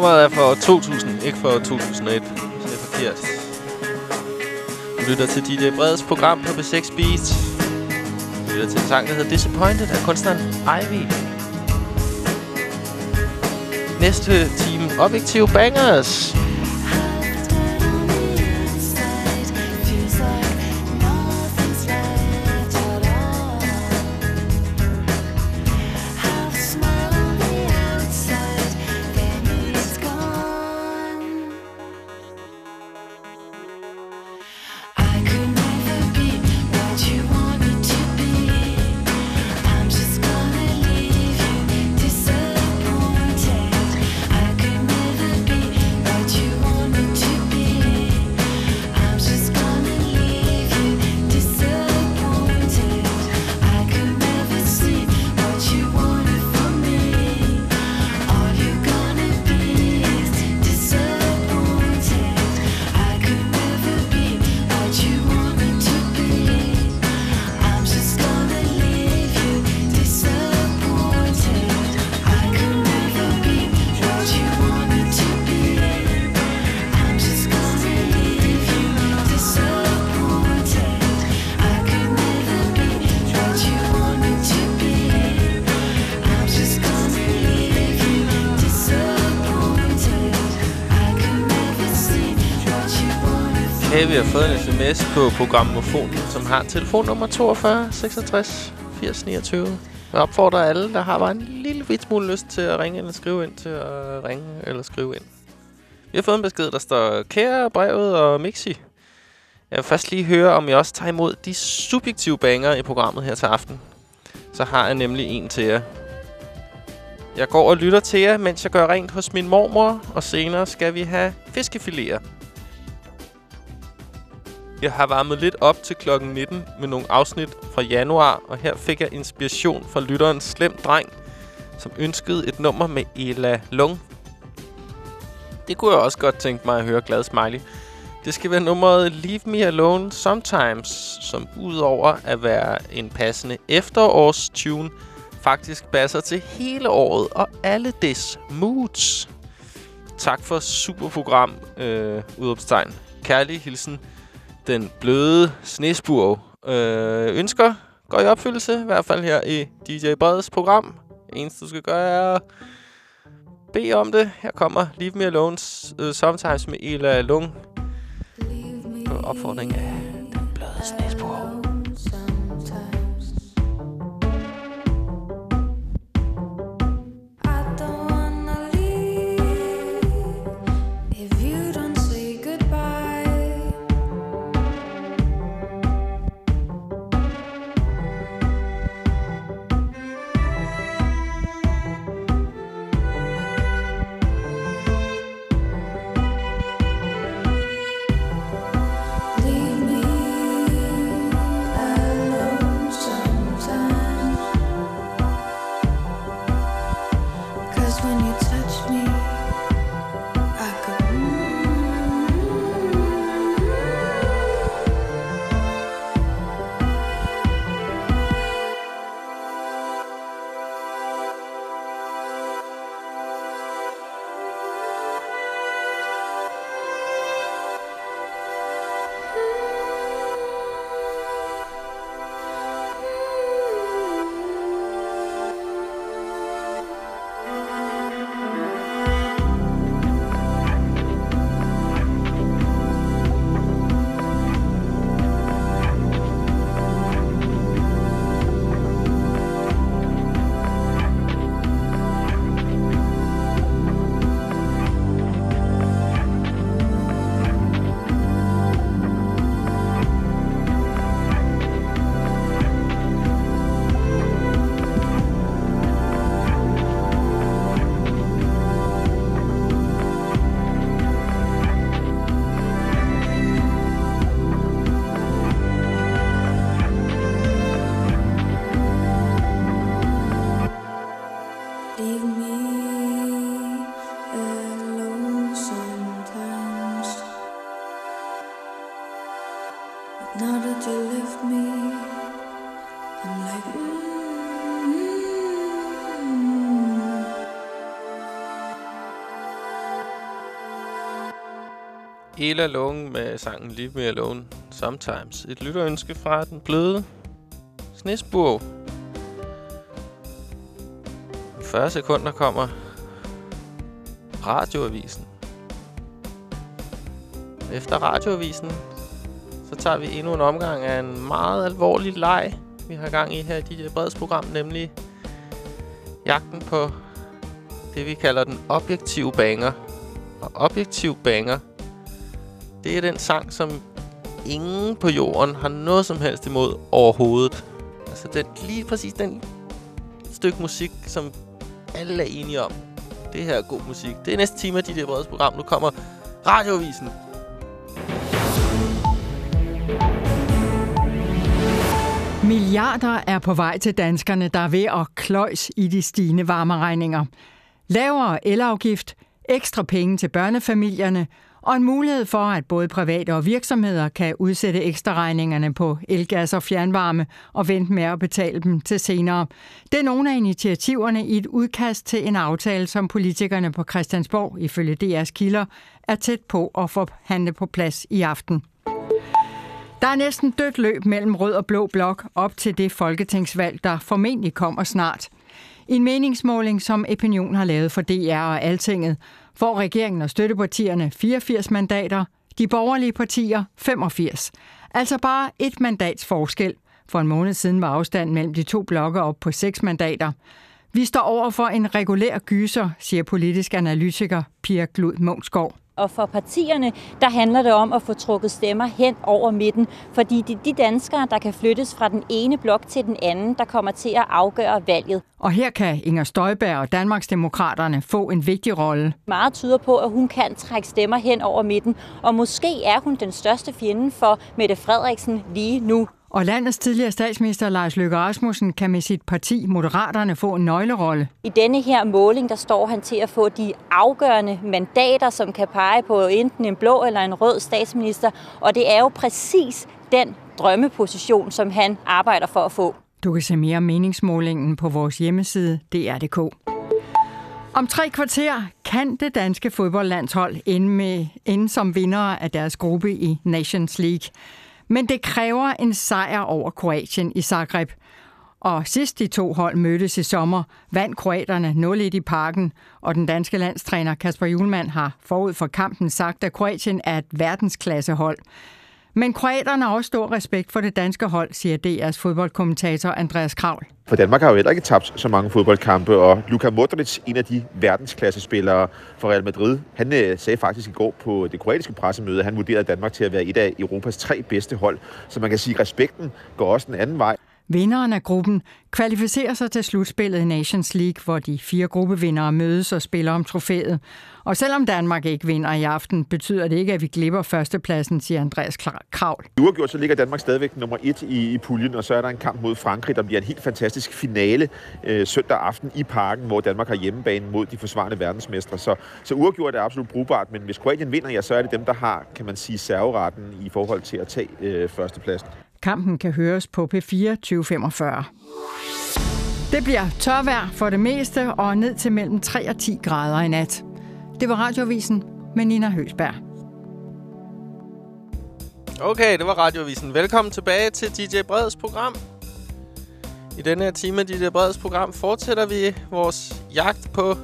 Nummeret er fra 2000, ikke fra 2001. Så det er forkert. Du lytter til DJ Breds program på B6 Beat. Du lytter til en sang, der hedder Disappointed af kunstneren Ivy. Næste time, Objektiv Bangers. Okay, vi har fået en sms på programmofonen, som har telefonnummer 42 66 80 29. Jeg opfordrer alle, der har bare en lille bit smule lyst til at ringe eller skrive ind, til at ringe eller skrive ind. Vi har fået en besked, der står, Kære brevet og Mixi. Jeg vil først lige høre, om jeg også tager imod de subjektive banger i programmet her til aften. Så har jeg nemlig en til jer. Jeg går og lytter til jer, mens jeg gør rent hos min mormor, og senere skal vi have fiskefiléer. Jeg har varmet lidt op til klokken 19 med nogle afsnit fra januar, og her fik jeg inspiration fra lytteren Slem Dreng, som ønskede et nummer med Ela Lung. Det kunne jeg også godt tænke mig at høre glad smiley. Det skal være nummeret Leave Me Alone Sometimes, som udover at være en passende efterårstune, faktisk passer til hele året og alle des moods. Tak for superprogram, øh, udopstegn. Kærlig hilsen, den bløde snesburg. Øh, ønsker går i opfyldelse, i hvert fald her i DJ Breds program. Eneste du skal gøre er at bede om det. Her kommer Leave Me Alone uh, Sometimes med Ela Lung. På opfordring af den bløde snesburg. Ela Lung med sangen Leave Me Alone Sometimes. Et lytterønske fra den bløde snesburg. 40 sekunder kommer radioavisen. Efter radioavisen, så tager vi endnu en omgang af en meget alvorlig leg, vi har gang i her i DJ Breds program, nemlig jagten på det, vi kalder den objektive banger. Og objektiv banger, det er den sang, som ingen på jorden har noget som helst imod overhovedet. Altså den, lige præcis den stykke musik, som alle er enige om. Det her er god musik. Det er næste time af dit Breds program. Nu kommer radioavisen.
Milliarder er på vej til danskerne, der er ved at kløjs i de stigende varmeregninger. Lavere elafgift, ekstra penge til børnefamilierne og en mulighed for, at både private og virksomheder kan udsætte ekstra regningerne på elgas og fjernvarme og vente med at betale dem til senere. Det er nogle af initiativerne i et udkast til en aftale, som politikerne på Christiansborg, ifølge DR's kilder, er tæt på at forhandle på plads i aften. Der er næsten dødt løb mellem rød og blå blok op til det folketingsvalg, der formentlig kommer snart. I en meningsmåling, som Opinion har lavet for DR og Altinget, får regeringen og støttepartierne 84 mandater, De borgerlige partier 85. Altså bare et mandats forskel. For en måned siden var afstanden mellem de to blokke op på seks mandater. Vi står over for en regulær gyser, siger politisk analytiker Pia Glud Månsgaard.
Og for partierne, der handler det om at få trukket stemmer hen over midten, fordi det er de danskere, der kan flyttes fra den ene blok til den anden, der kommer til at afgøre valget.
Og her kan Inger Støjberg og Danmarksdemokraterne få en vigtig rolle.
Meget tyder på, at hun kan trække stemmer hen over midten, og måske er hun den største fjende for Mette Frederiksen lige nu.
Og landets tidligere statsminister Lars Løkke Rasmussen kan med sit parti Moderaterne få en nøglerolle.
I denne her måling, der står han til at få de afgørende mandater, som kan pege på enten en blå eller en rød statsminister. Og det er jo præcis den drømmeposition, som han arbejder for at få.
Du kan se mere om meningsmålingen på vores hjemmeside dr.dk. Om tre kvarter kan det danske fodboldlandshold ende, med, ende som vinder af deres gruppe i Nations League. Men det kræver en sejr over Kroatien i Zagreb. Og sidst de to hold mødtes i sommer, vandt kroaterne 0-1 i parken, og den danske landstræner Kasper Julemand har forud for kampen sagt, at Kroatien er et verdensklassehold. Men kroaterne har også stor respekt for det danske hold, siger DR's fodboldkommentator Andreas Kravl.
For Danmark har jo heller ikke tabt så mange fodboldkampe, og Luka Modric, en af de verdensklassespillere for Real Madrid, han øh, sagde faktisk i går på det kroatiske pressemøde, at han vurderede Danmark til at være et af Europas tre bedste hold. Så man kan sige, at respekten går også den anden vej.
Vinderen af gruppen kvalificerer sig til slutspillet i Nations League, hvor de fire gruppevindere mødes og spiller om trofæet. Og selvom Danmark ikke vinder i aften, betyder det ikke, at vi glipper førstepladsen, siger Andreas Kravl.
I uafgjort så ligger Danmark stadigvæk nummer et i, i puljen, og så er der en kamp mod Frankrig, der bliver en helt fantastisk finale øh, søndag aften i parken, hvor Danmark har hjemmebane mod de forsvarende verdensmestre. Så, så uafgjort er absolut brugbart, men hvis Kroatien vinder, ja, så er det dem, der har, kan man sige, serveretten i forhold til at tage øh, førstepladsen.
Kampen kan høres på P4 2045. Det bliver tørvejr for det meste og ned til mellem 3 og 10 grader i nat. Det var Radioavisen med Nina Høsberg.
Okay, det var Radioavisen. Velkommen tilbage til DJ Breds program. I denne her time af DJ Breds program fortsætter vi vores jagt på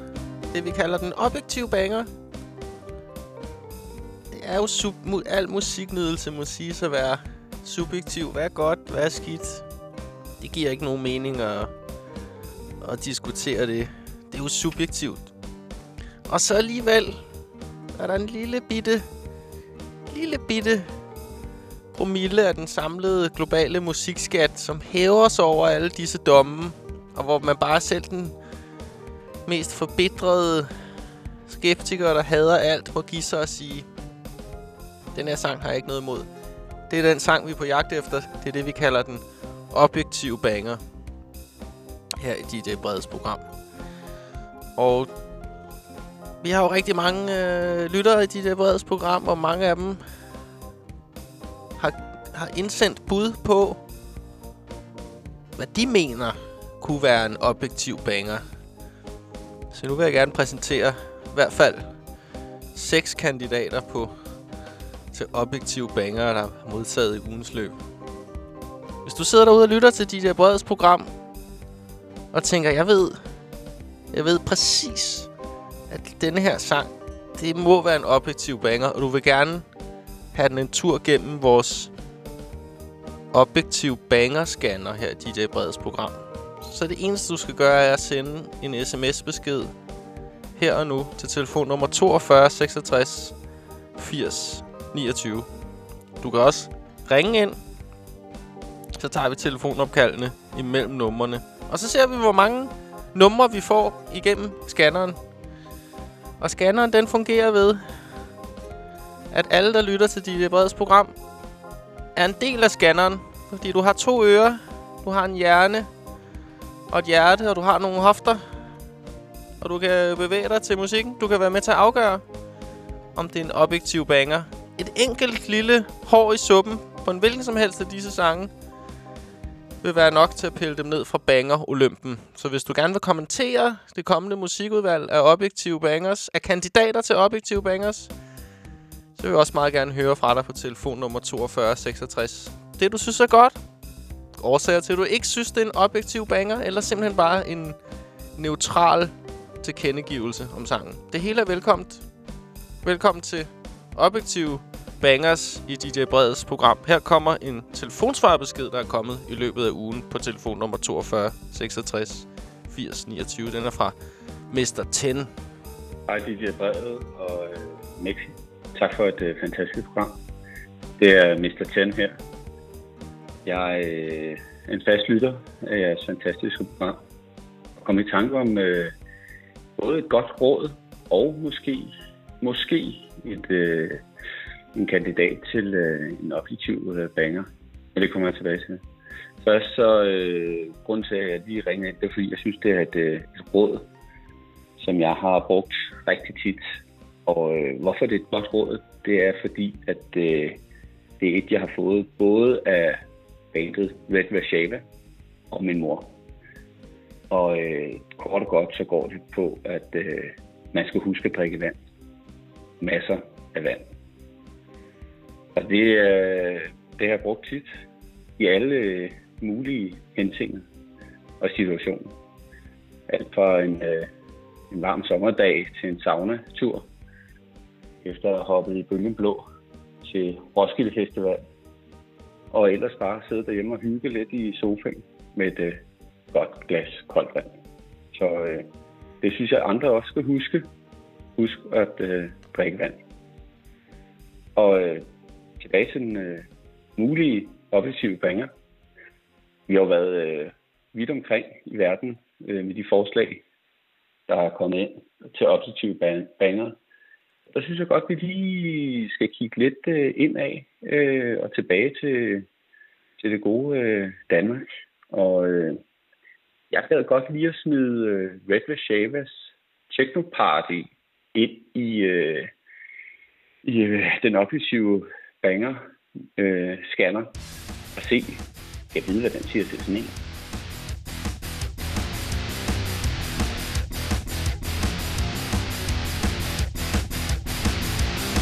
det, vi kalder den objektive banger. Det er jo sub- al musiknydelse må sige så være subjektiv. Hvad er godt, hvad er skidt? Det giver ikke nogen mening at, at diskutere det. Det er jo subjektivt. Og så alligevel er der en lille bitte, lille bitte promille af den samlede globale musikskat, som hæver sig over alle disse domme, og hvor man bare selv den mest forbedrede skeptiker, der hader alt, må give sig og sige, den her sang har jeg ikke noget imod. Det er den sang, vi er på jagt efter. Det er det, vi kalder den objektive banger. Her i DJ Breds program. Og vi har jo rigtig mange øh, lyttere i DJ Breds program, og mange af dem har, har indsendt bud på, hvad de mener kunne være en objektiv banger. Så nu vil jeg gerne præsentere i hvert fald seks kandidater på til objektive banger, der er modtaget i ugens løb. Hvis du sidder derude og lytter til DJ Breds program, og tænker, jeg ved, jeg ved præcis, at denne her sang, det må være en objektiv banger, og du vil gerne have den en tur gennem vores objektiv banger-scanner her i DJ Breds program. Så det eneste, du skal gøre, er at sende en sms-besked her og nu til telefonnummer 42 66 80 29. Du kan også ringe ind. Så tager vi telefonopkaldene imellem numrene. Og så ser vi, hvor mange numre vi får igennem scanneren. Og scanneren, den fungerer ved, at alle, der lytter til dit breds program, er en del af scanneren. Fordi du har to ører, du har en hjerne og et hjerte, og du har nogle hofter. Og du kan bevæge dig til musikken. Du kan være med til at afgøre, om det er en objektiv banger. Et enkelt lille hår i suppen på en hvilken som helst af disse sange vil være nok til at pille dem ned fra banger-olympen. Så hvis du gerne vil kommentere det kommende musikudvalg af objektive bangers, af kandidater til objektive bangers, så vil jeg også meget gerne høre fra dig på telefonnummer 42 66. Det, du synes er godt, årsager til, at du ikke synes, det er en objektiv banger, eller simpelthen bare en neutral tilkendegivelse om sangen. Det hele er velkomment. Velkommen til objektive bangers i DJ Breds program. Her kommer en telefonsvarbesked, der er kommet i løbet af ugen på telefonnummer 42 66 80 29. Den er fra Mr. 10.
Hej DJ Brevet og øh, Mixi. Tak for et øh, fantastisk program. Det er Mr. 10 her. Jeg øh, er øh, en fast lytter af jeres fantastiske program. Og kom i tanke om øh, både et godt råd og måske, måske et, øh, en kandidat til øh, en objektiv øh, banger. Men det kommer jeg tilbage til. Først så, øh, grunden til, at vi lige ringer ind, det er fordi, jeg synes, det er et, øh, et råd, som jeg har brugt rigtig tit. Og øh, hvorfor det er et godt råd, det er fordi, at øh, det er et, jeg har fået både af bandet Red Vashava og min mor. Og øh, kort og godt, så går det på, at øh, man skal huske at drikke vand. Masser af vand. Og det, øh, det har jeg brugt tit i alle mulige henseender og situationer. Alt fra en, øh, en varm sommerdag til en sauna-tur, efter at have hoppet i Bølgen Blå til Roskilde Festival, og ellers bare sidde derhjemme og hygge lidt i sofaen med et øh, godt glas koldt vand. Så øh, det synes jeg, andre også skal huske. Husk at øh, drikkevand. Og øh, tilbage til den øh, mulige offensive bringer. Vi har jo været øh, vidt omkring i verden øh, med de forslag, der er kommet ind til objektive banger. Der synes jeg godt, at vi lige skal kigge lidt øh, ind af øh, og tilbage til, til det gode øh, Danmark. Og øh, jeg gad godt lige at smide øh, Red Vashavas Techno Party ind i, øh, i øh, den offensive banger øh, scanner og se, jeg ved, hvad den siger til sådan en.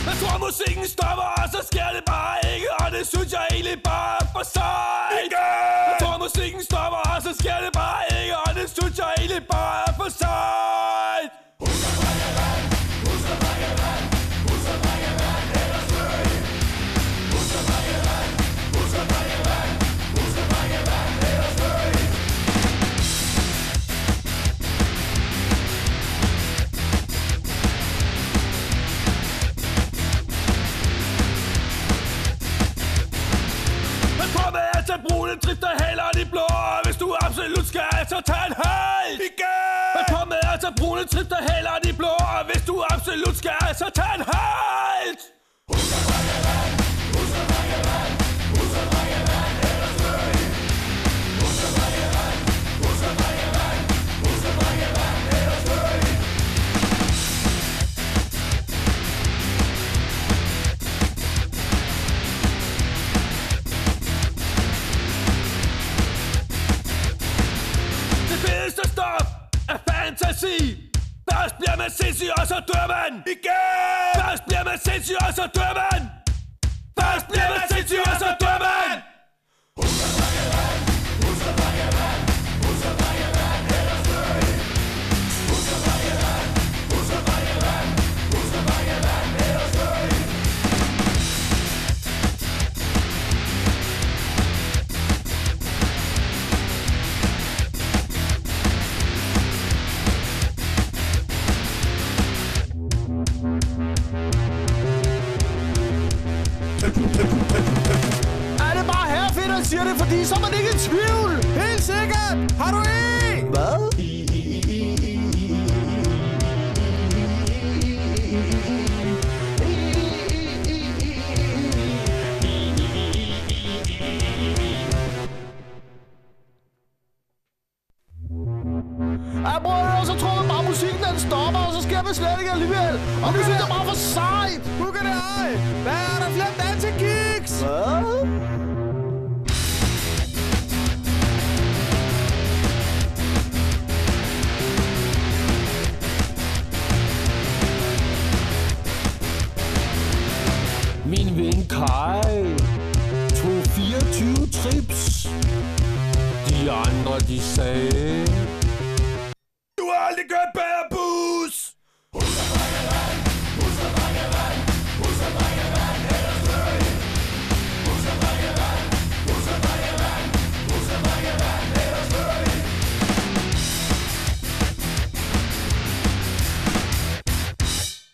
Jeg tror musikken stopper, og så sker det bare ikke Og det synes jeg egentlig bare er for sejt. Jeg tror musikken stopper, og så sker det bare ikke Og det synes jeg egentlig bare er for sejt tage brune drifter heller de blå Og hvis du absolut skal, så tag en halv Igen! Men prøv med at tage brune drifter heller de blå Og hvis du absolut skal, så tag en halv Det fedeste stof er fantasi Først bliver man sindssyg, og så dør man. Igen! Først bliver man sindssyg, og så dør man. Først bliver man sindssyg, og så dør man
Er det bare herfedt, der siger det, fordi så er man ikke i tvivl. Helt sikkert. Har du i? Hvad? Ja, bror, og så tror man bare, at musikken den stopper, og så sker det slet ikke alligevel. Og synes jeg bare for sejt. Nu kan det ej. Hvad er der flere dansegigs? Hvad? Min ven Kai tog 24 trips. De andre, de sagde
aldrig kørt bedre bus!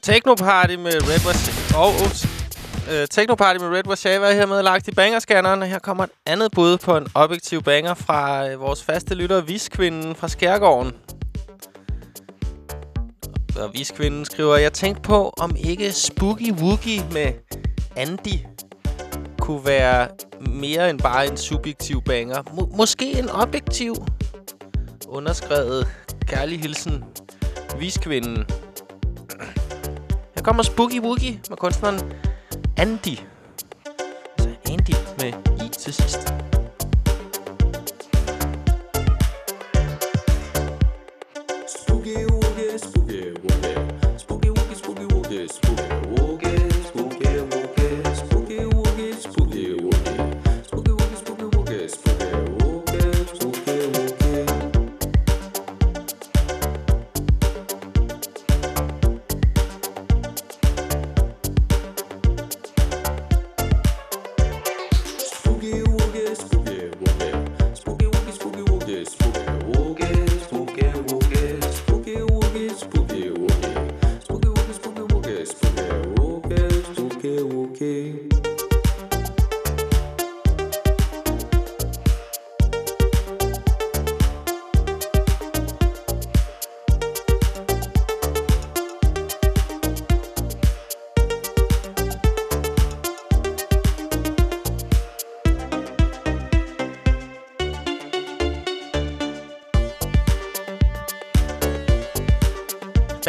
Technoparty med Red Wash... Og, oh, ups. Uh, Technoparty med Red Warszawa her med lagt i bangerscanneren. Her kommer et andet bud på en objektiv banger fra uh, vores faste lytter, Viskvinden fra Skærgården. Og Viskvinden skriver, jeg tænkte på, om ikke Spooky Woogie med Andy kunne være mere end bare en subjektiv banger. M måske en objektiv underskrevet kærlig hilsen Viskvinden. Her kommer Spooky Woogie med kunstneren Andy. Altså Andy med i til sidst.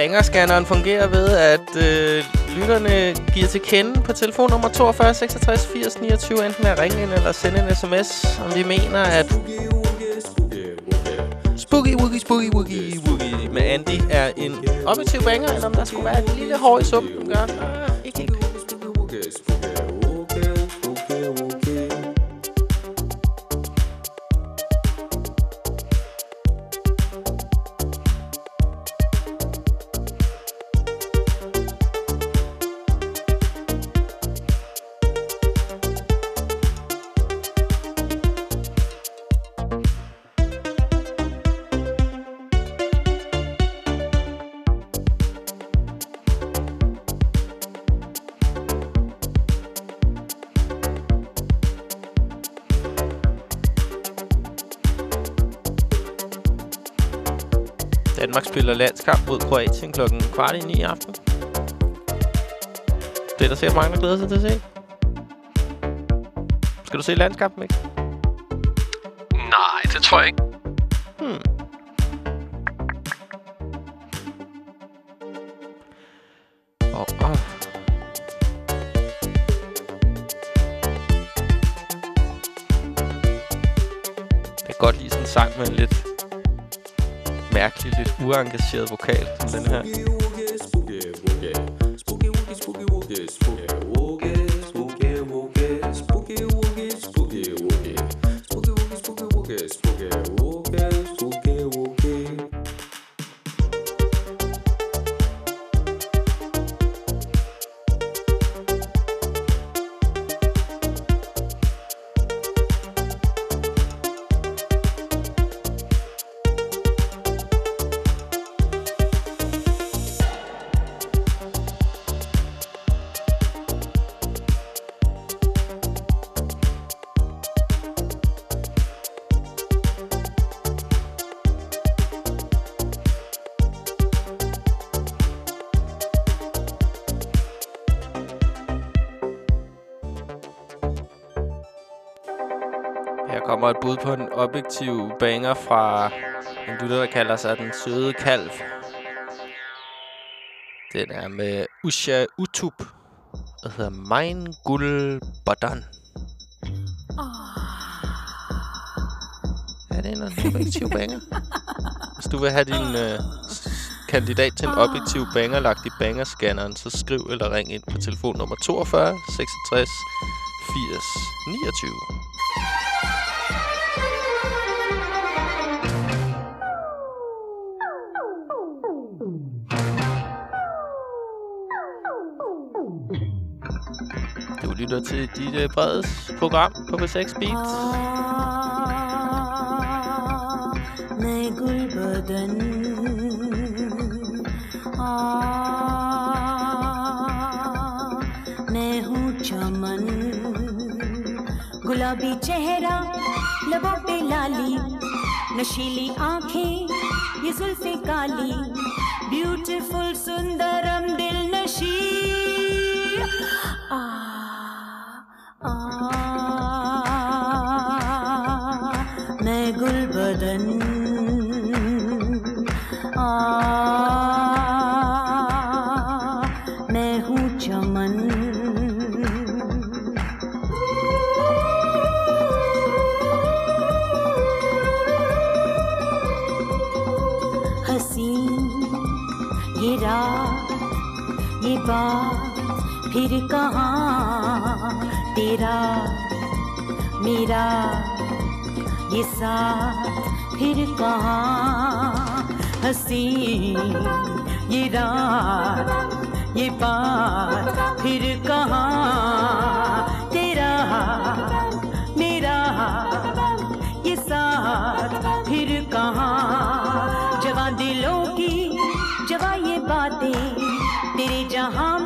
Bangerscanneren fungerer ved, at øh, lytterne giver til kende på telefonnummer 42 66 80 29, enten at ringe ind eller sende en sms, om vi mener, at Spooky Woogie Spooky Woogie Woogie med Andy er en objektiv banger, eller om der skulle være et lille hår i suppen, som gør, kamp mod Kroatien klokken kvart i ni i aften. Det er der sikkert mange, der glæder sig til at se. Skal du se landskampen, ikke? Uengageret vokal, som den her. Bud på en objektiv banger fra en lytter, der kalder sig Den Søde Kalv. Den er med Usha Utub. Der hedder Mein Gul Badan. Er det en objektiv banger? Hvis du vil have din øh, kandidat til en objektiv banger lagt i bangerscanneren, så skriv eller ring ind på telefonnummer 42 66 80 29. lytter til DJ Breds program på B6
Beats. میں ہوں چمن گلابی چہرہ لبوں پہ لالی نشیلی آنکھیں یہ زلفیں کالی بیوٹیفل سندرم دل نشی میرا میرا یہ ساتھ پھر کہاں ہنسی یہ رات یہ بات پھر کہاں تیرا میرا یہ ساتھ پھر کہاں جوان دلوں کی جوان یہ
باتیں تیرے جہاں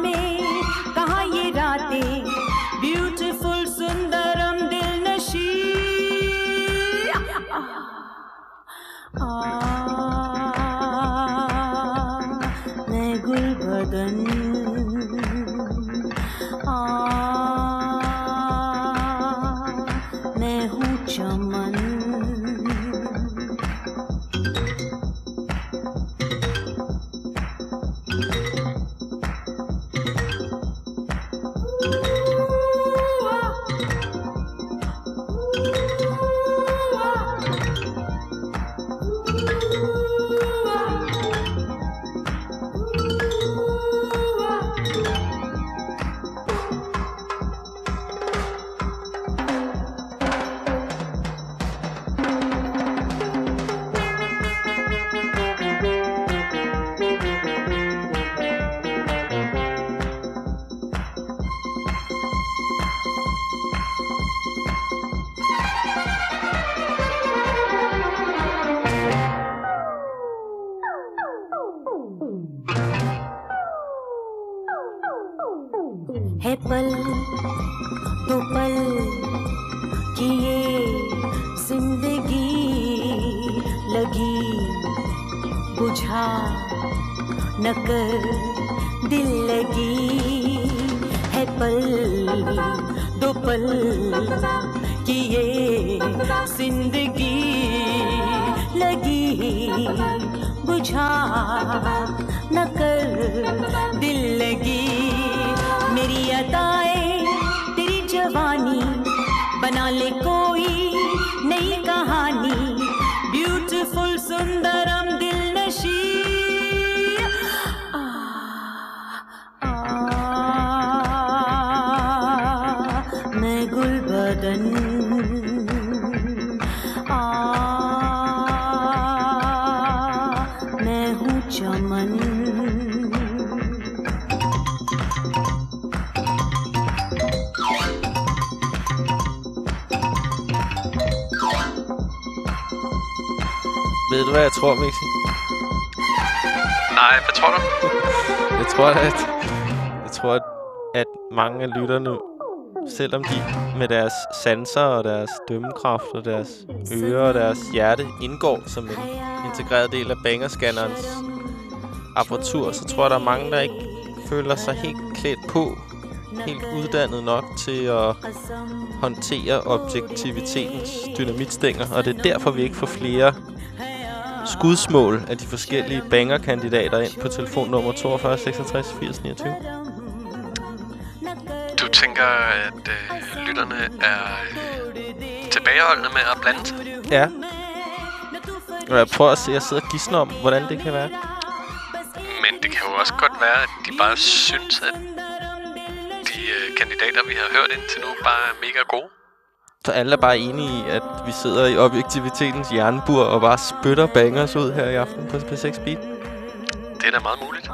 唱。Tror, Mixi?
Nej, hvad tror du?
Jeg tror, at, jeg tror, at, at mange af lytterne, selvom de med deres sanser og deres dømmekraft og deres ører og deres hjerte indgår som en integreret del af bangerscannerens apparatur, så tror jeg, der er mange, der ikke føler sig helt klædt på, helt uddannet nok til at håndtere objektivitetens dynamitstænger, og det er derfor, vi ikke får flere skudsmål af de forskellige bangerkandidater ind på telefonnummer 42 66 80 29.
Du tænker, at øh, lytterne er øh, tilbageholdende med at blande sig?
Ja. Og jeg prøver at se, jeg sidder og gisner om, hvordan det kan være.
Men det kan jo også godt være, at de bare synes, at de øh, kandidater, vi har hørt indtil nu, bare er mega gode.
Så alle er bare enige i, at vi sidder i objektivitetens jernbur og bare spytter bangers ud her i aften på P6 Beat.
Det er da meget muligt.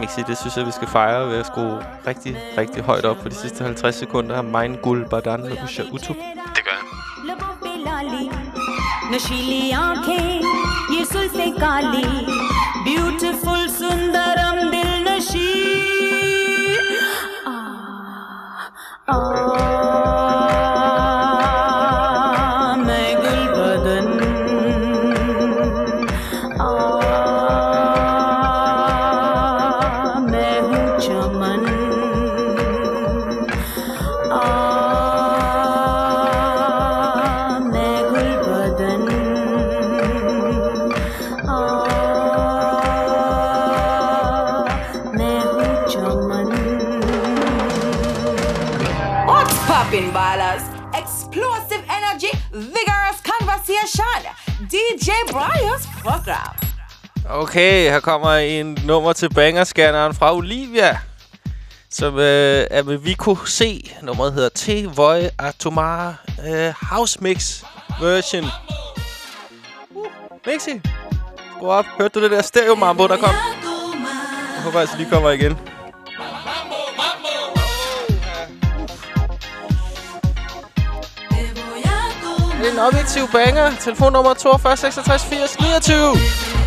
Mixi, det synes jeg, vi skal fejre ved at skrue rigtig, rigtig højt op på de sidste 50 sekunder af Mein Gul Badan med Usha Utub.
Det gør jeg.
लबों पे लाली नशीली आंखें ये सुल्फे काली ब्यूटीफुल सुंदरम दिल नशी आ, आ,
program.
Okay, her kommer en nummer til bangerscanneren fra Olivia, som øh, er med Vico C. Nummeret hedder T. Voy Atomar øh, House Mix version. Uh, Mixi, skru op. Hørte du det der stereo mambo, der kom? Jeg håber altså, de kommer igen. Objektiv banger. Telefonnummer 42 66 80 29.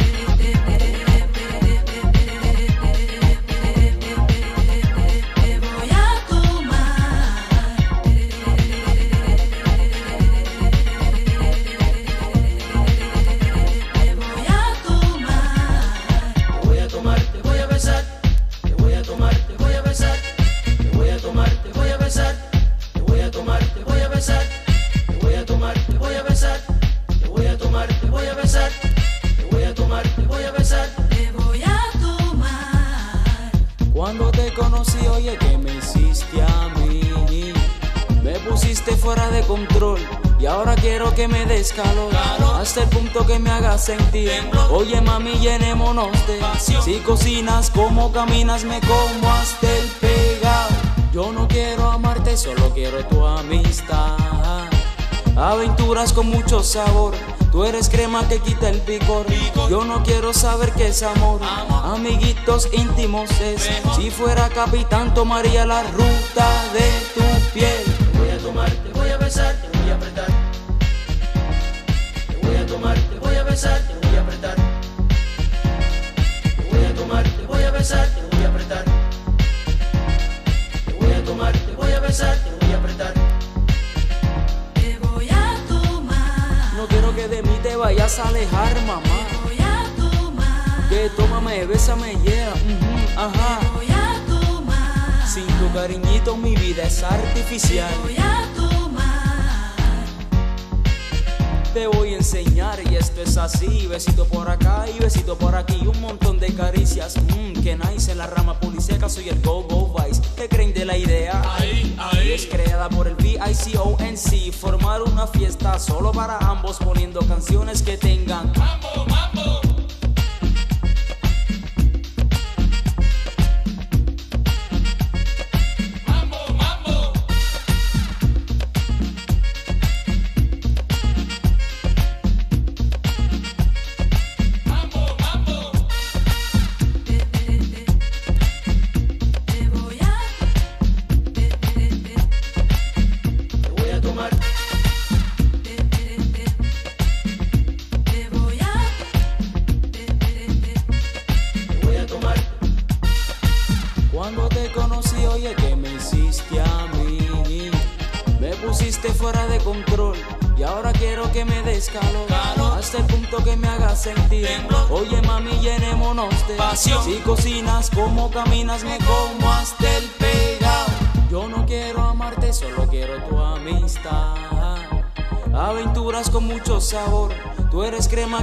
Oye, mami, llenémonos de si cocinas, como caminas, me como hasta el pegado. Yo no quiero amarte, solo quiero tu amistad. Aventuras con mucho sabor. Tú eres crema que quita el picor. Yo no quiero saber qué es amor. Amiguitos íntimos es. Si fuera capitán, tomaría la ruta de tu piel. Artificial.
Te voy a tomar.
Te voy a enseñar y esto es así. Besito por acá y besito por aquí. Un montón de caricias. Mmm, que nice. En la rama policíaca soy el Go-Go Vice. ¿Qué creen de la idea? Y es creada por el VICONC. Formar una fiesta solo para ambos. Poniendo canciones que tengan.
Te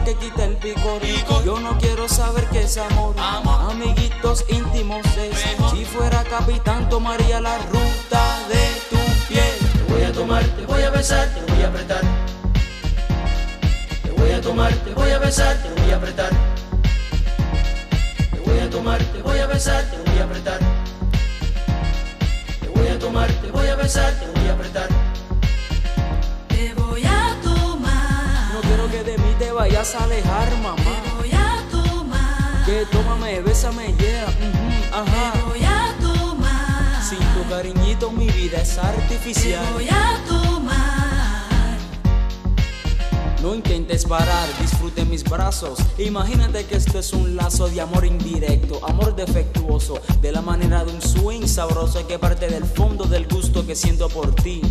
que quita el picor. Yo no quiero saber qué es amor. Amiguitos íntimos es. Si fuera capitán, tomaría la ruta de tu piel.
Te voy a tomar, te voy a besar, te voy a apretar. Te voy a tomar, te voy a besar, te voy a apretar. Te voy a tomar, te voy a besar, te voy a apretar. Te voy a tomar, te voy a besar, te voy a apretar.
Vayas a alejar, mamá.
Te voy a tomar.
Que tómame, bésame, yeah. ujú, ajá.
Te voy a tomar.
Sin tu cariñito mi vida es artificial.
Te voy a tomar.
No intentes parar, disfrute mis brazos. Imagínate que esto es un lazo de amor indirecto, amor defectuoso, de la manera de un swing sabroso que parte del fondo del gusto que siento por ti.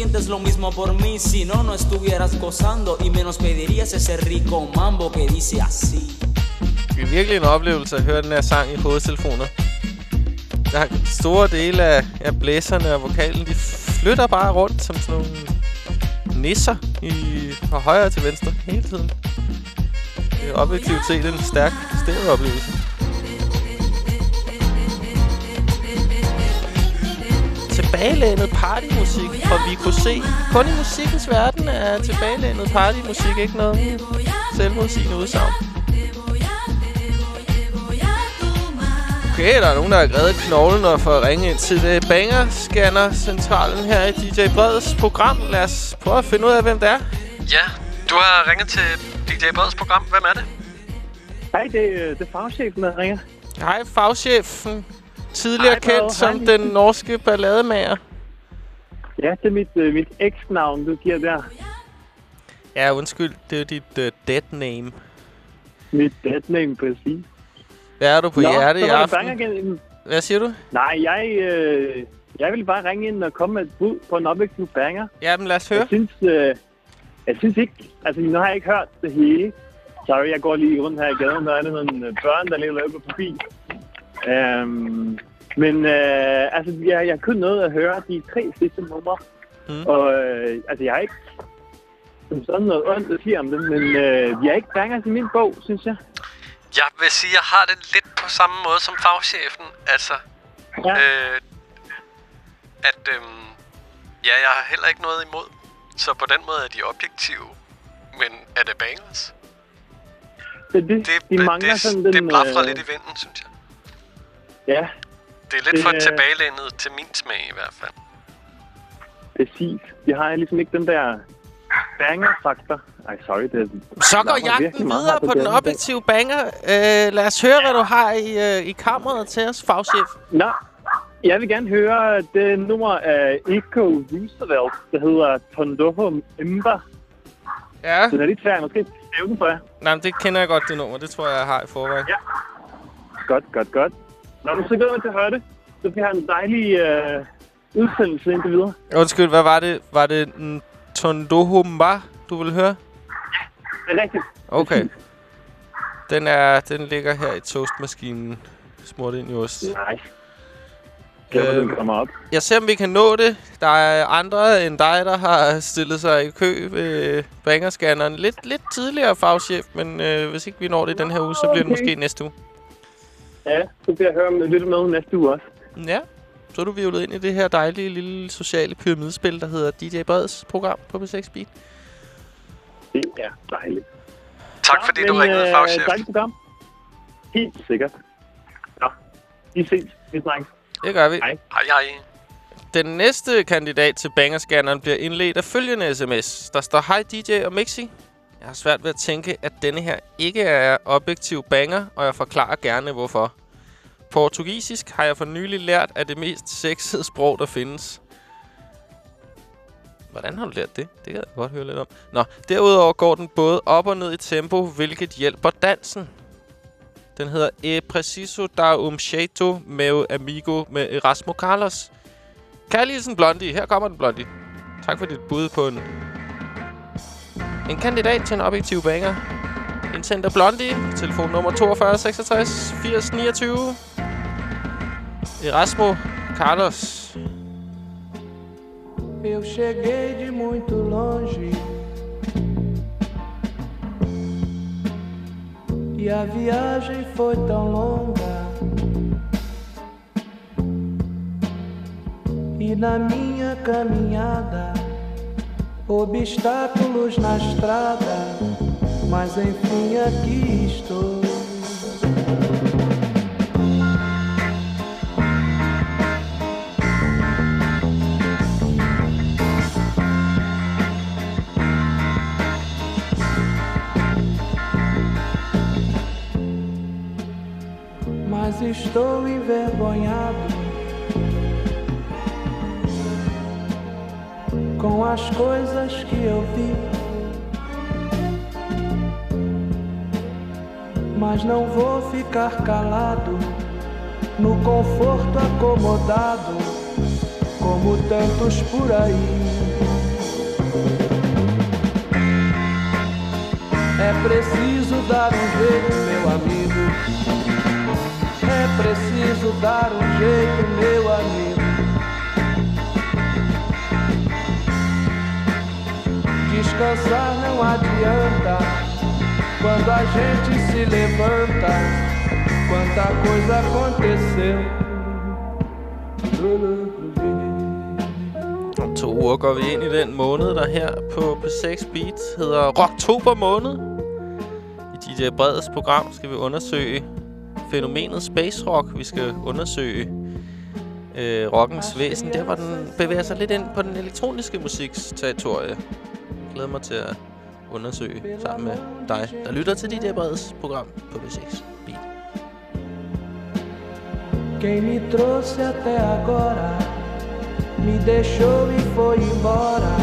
Sientes lo mismo por mí, si no, no estuvieras gozando y menos pedirías ese rico mambo que dice así.
Det er virkelig en oplevelse at høre den her sang i hovedtelefoner. Der er store dele af, af blæserne og vokalen, de flytter bare rundt som sådan nogle nisser i, fra højre til venstre hele tiden. Det er objektivt set en stærk stereooplevelse. Tilbagelænet partymusik fra Vico C. Kun i musikkens verden er tilbagelænet partymusik ikke noget selvmodsigende udsagn. Okay, der er nogen, der har grædet knoglen og får ringe ind til det banger scanner centralen her i DJ Breds program. Lad os prøve at finde ud af, hvem det er.
Ja, du har ringet til DJ Breds program. Hvem er det?
Hej, det, er- det er fagchefen, der ringer.
Hej, fagchefen. Tidligere
Brede.
kendt som
Hej.
den norske ballademager.
Ja, det er mit, øh, mit eks-navn, du giver der.
Ja, undskyld. Det er jo dit uh, dead name.
Mit dead name, præcis.
Hvad er du på
Nå,
hjerte
så
i aften?
igen.
Hvad siger du?
Nej, jeg, øh, jeg vil bare ringe ind og komme med et bud på en objektiv banger.
Jamen, lad os høre.
Jeg synes, øh, jeg synes ikke... Altså, nu har jeg ikke hørt det hele. Sorry, jeg går lige rundt her i gaden, der er der nogle øh, børn, der lige løber forbi. Um, men øh, altså, jeg, jeg kun noget at høre de tre sidste numre.
Mm.
Og øh, altså, jeg har ikke som sådan noget ondt at sige om det, men øh, vi har ikke bangers i min bog, synes jeg.
Jeg vil sige, jeg har det lidt på samme måde som fagchefen. Altså,
Ja.
øh, at øhm, ja, jeg har heller ikke noget imod. Så på den måde er de objektive. Men er det bangers?
Det, det,
Det,
de mangler
det,
sådan den...
det blafrer
øh,
lidt i vinden, synes jeg.
Ja,
Det er lidt
det,
for
øh,
tilbagelænet til min smag i hvert fald.
præcis. De har ligesom ikke den der banger-faktor. Ej, sorry, det
Så går jagten videre
her
på den objektive banger. Øh, lad os høre, hvad du har i, øh, i kammeret til os, fagchef.
Nå, jeg vil gerne høre det nummer af Eco Roosevelt, der hedder Tondoho Imba.
Ja.
Den er lidt svær, måske stave den for jer.
Nej, men det kender jeg godt, det nummer. Det tror jeg, jeg har i forvejen.
Ja. Godt, godt, godt. Nå, men så glæder jeg til at høre det. Så bliver en dejlig øh, udsendelse indtil videre.
Undskyld, hvad var det? Var det en Tondohumba, du vil høre?
Det er rigtigt.
Okay. Den, er, den ligger her i toastmaskinen. Smurt ind i ost.
Mig, den kommer op.
Jeg ser, om vi kan nå det. Der er andre end dig, der har stillet sig i kø ved bangerscanneren. Lidt, lidt tidligere, fagchef, men øh, hvis ikke vi når det i den her uge, så bliver det
Okay.
måske næste uge.
Ja, så bliver jeg høre om lidt med næste uge også.
Ja, så er du vivlet ind i det her dejlige lille sociale pyramidespil, der hedder DJ Breds program på B6 Beat.
Det er dejligt.
Tak fordi du ringede,
øh,
fagchef.
Dejligt program. Helt sikkert. Nå, vi ses. Vi snakkes.
Det gør vi.
Hej.
Hej, hej.
Den næste kandidat til bangerscanneren bliver indledt af følgende sms. Der står, Hej DJ og Mixi. Jeg har svært ved at tænke, at denne her ikke er objektiv banger, og jeg forklarer gerne hvorfor. Portugisisk har jeg for nylig lært af det mest sexede sprog, der findes. Hvordan har du lært det? Det kan jeg godt høre lidt om. Nå, derudover går den både op og ned i tempo, hvilket hjælper dansen. Den hedder E Preciso da um jeito meu amigo med Erasmo Carlos. Kærligheden Blondie. Her kommer den, Blondie. Tak for dit bud på en... En kandidat til en objektiv banger. Indsend af Blondie. Telefonnummer 42 66 80 29. Erasmo Carlos.
Eu cheguei de muito longe e a viagem foi tão longa. E na minha caminhada, obstáculos na estrada, mas enfim aqui estou. mas estou envergonhado com as coisas que eu vi. Mas não vou ficar calado no conforto acomodado, como tantos por aí. É preciso dar um jeito, meu amigo. É preciso dar um jeito, meu amigo. Descansar não adianta quando a gente se levanta. Quanta coisa aconteceu.
to uger går vi ind i den måned, der her på P6 Beat hedder Rocktober måned. I DJ Breds program skal vi undersøge fænomenet space rock. Vi skal undersøge øh, rockens væsen. Der hvor den bevæger sig lidt ind på den elektroniske musiks territorie. Glæder mig til at undersøge sammen med dig, der lytter til DJ Breds program på P6 Beat.
Quem me trouxe até agora me deixou e foi embora,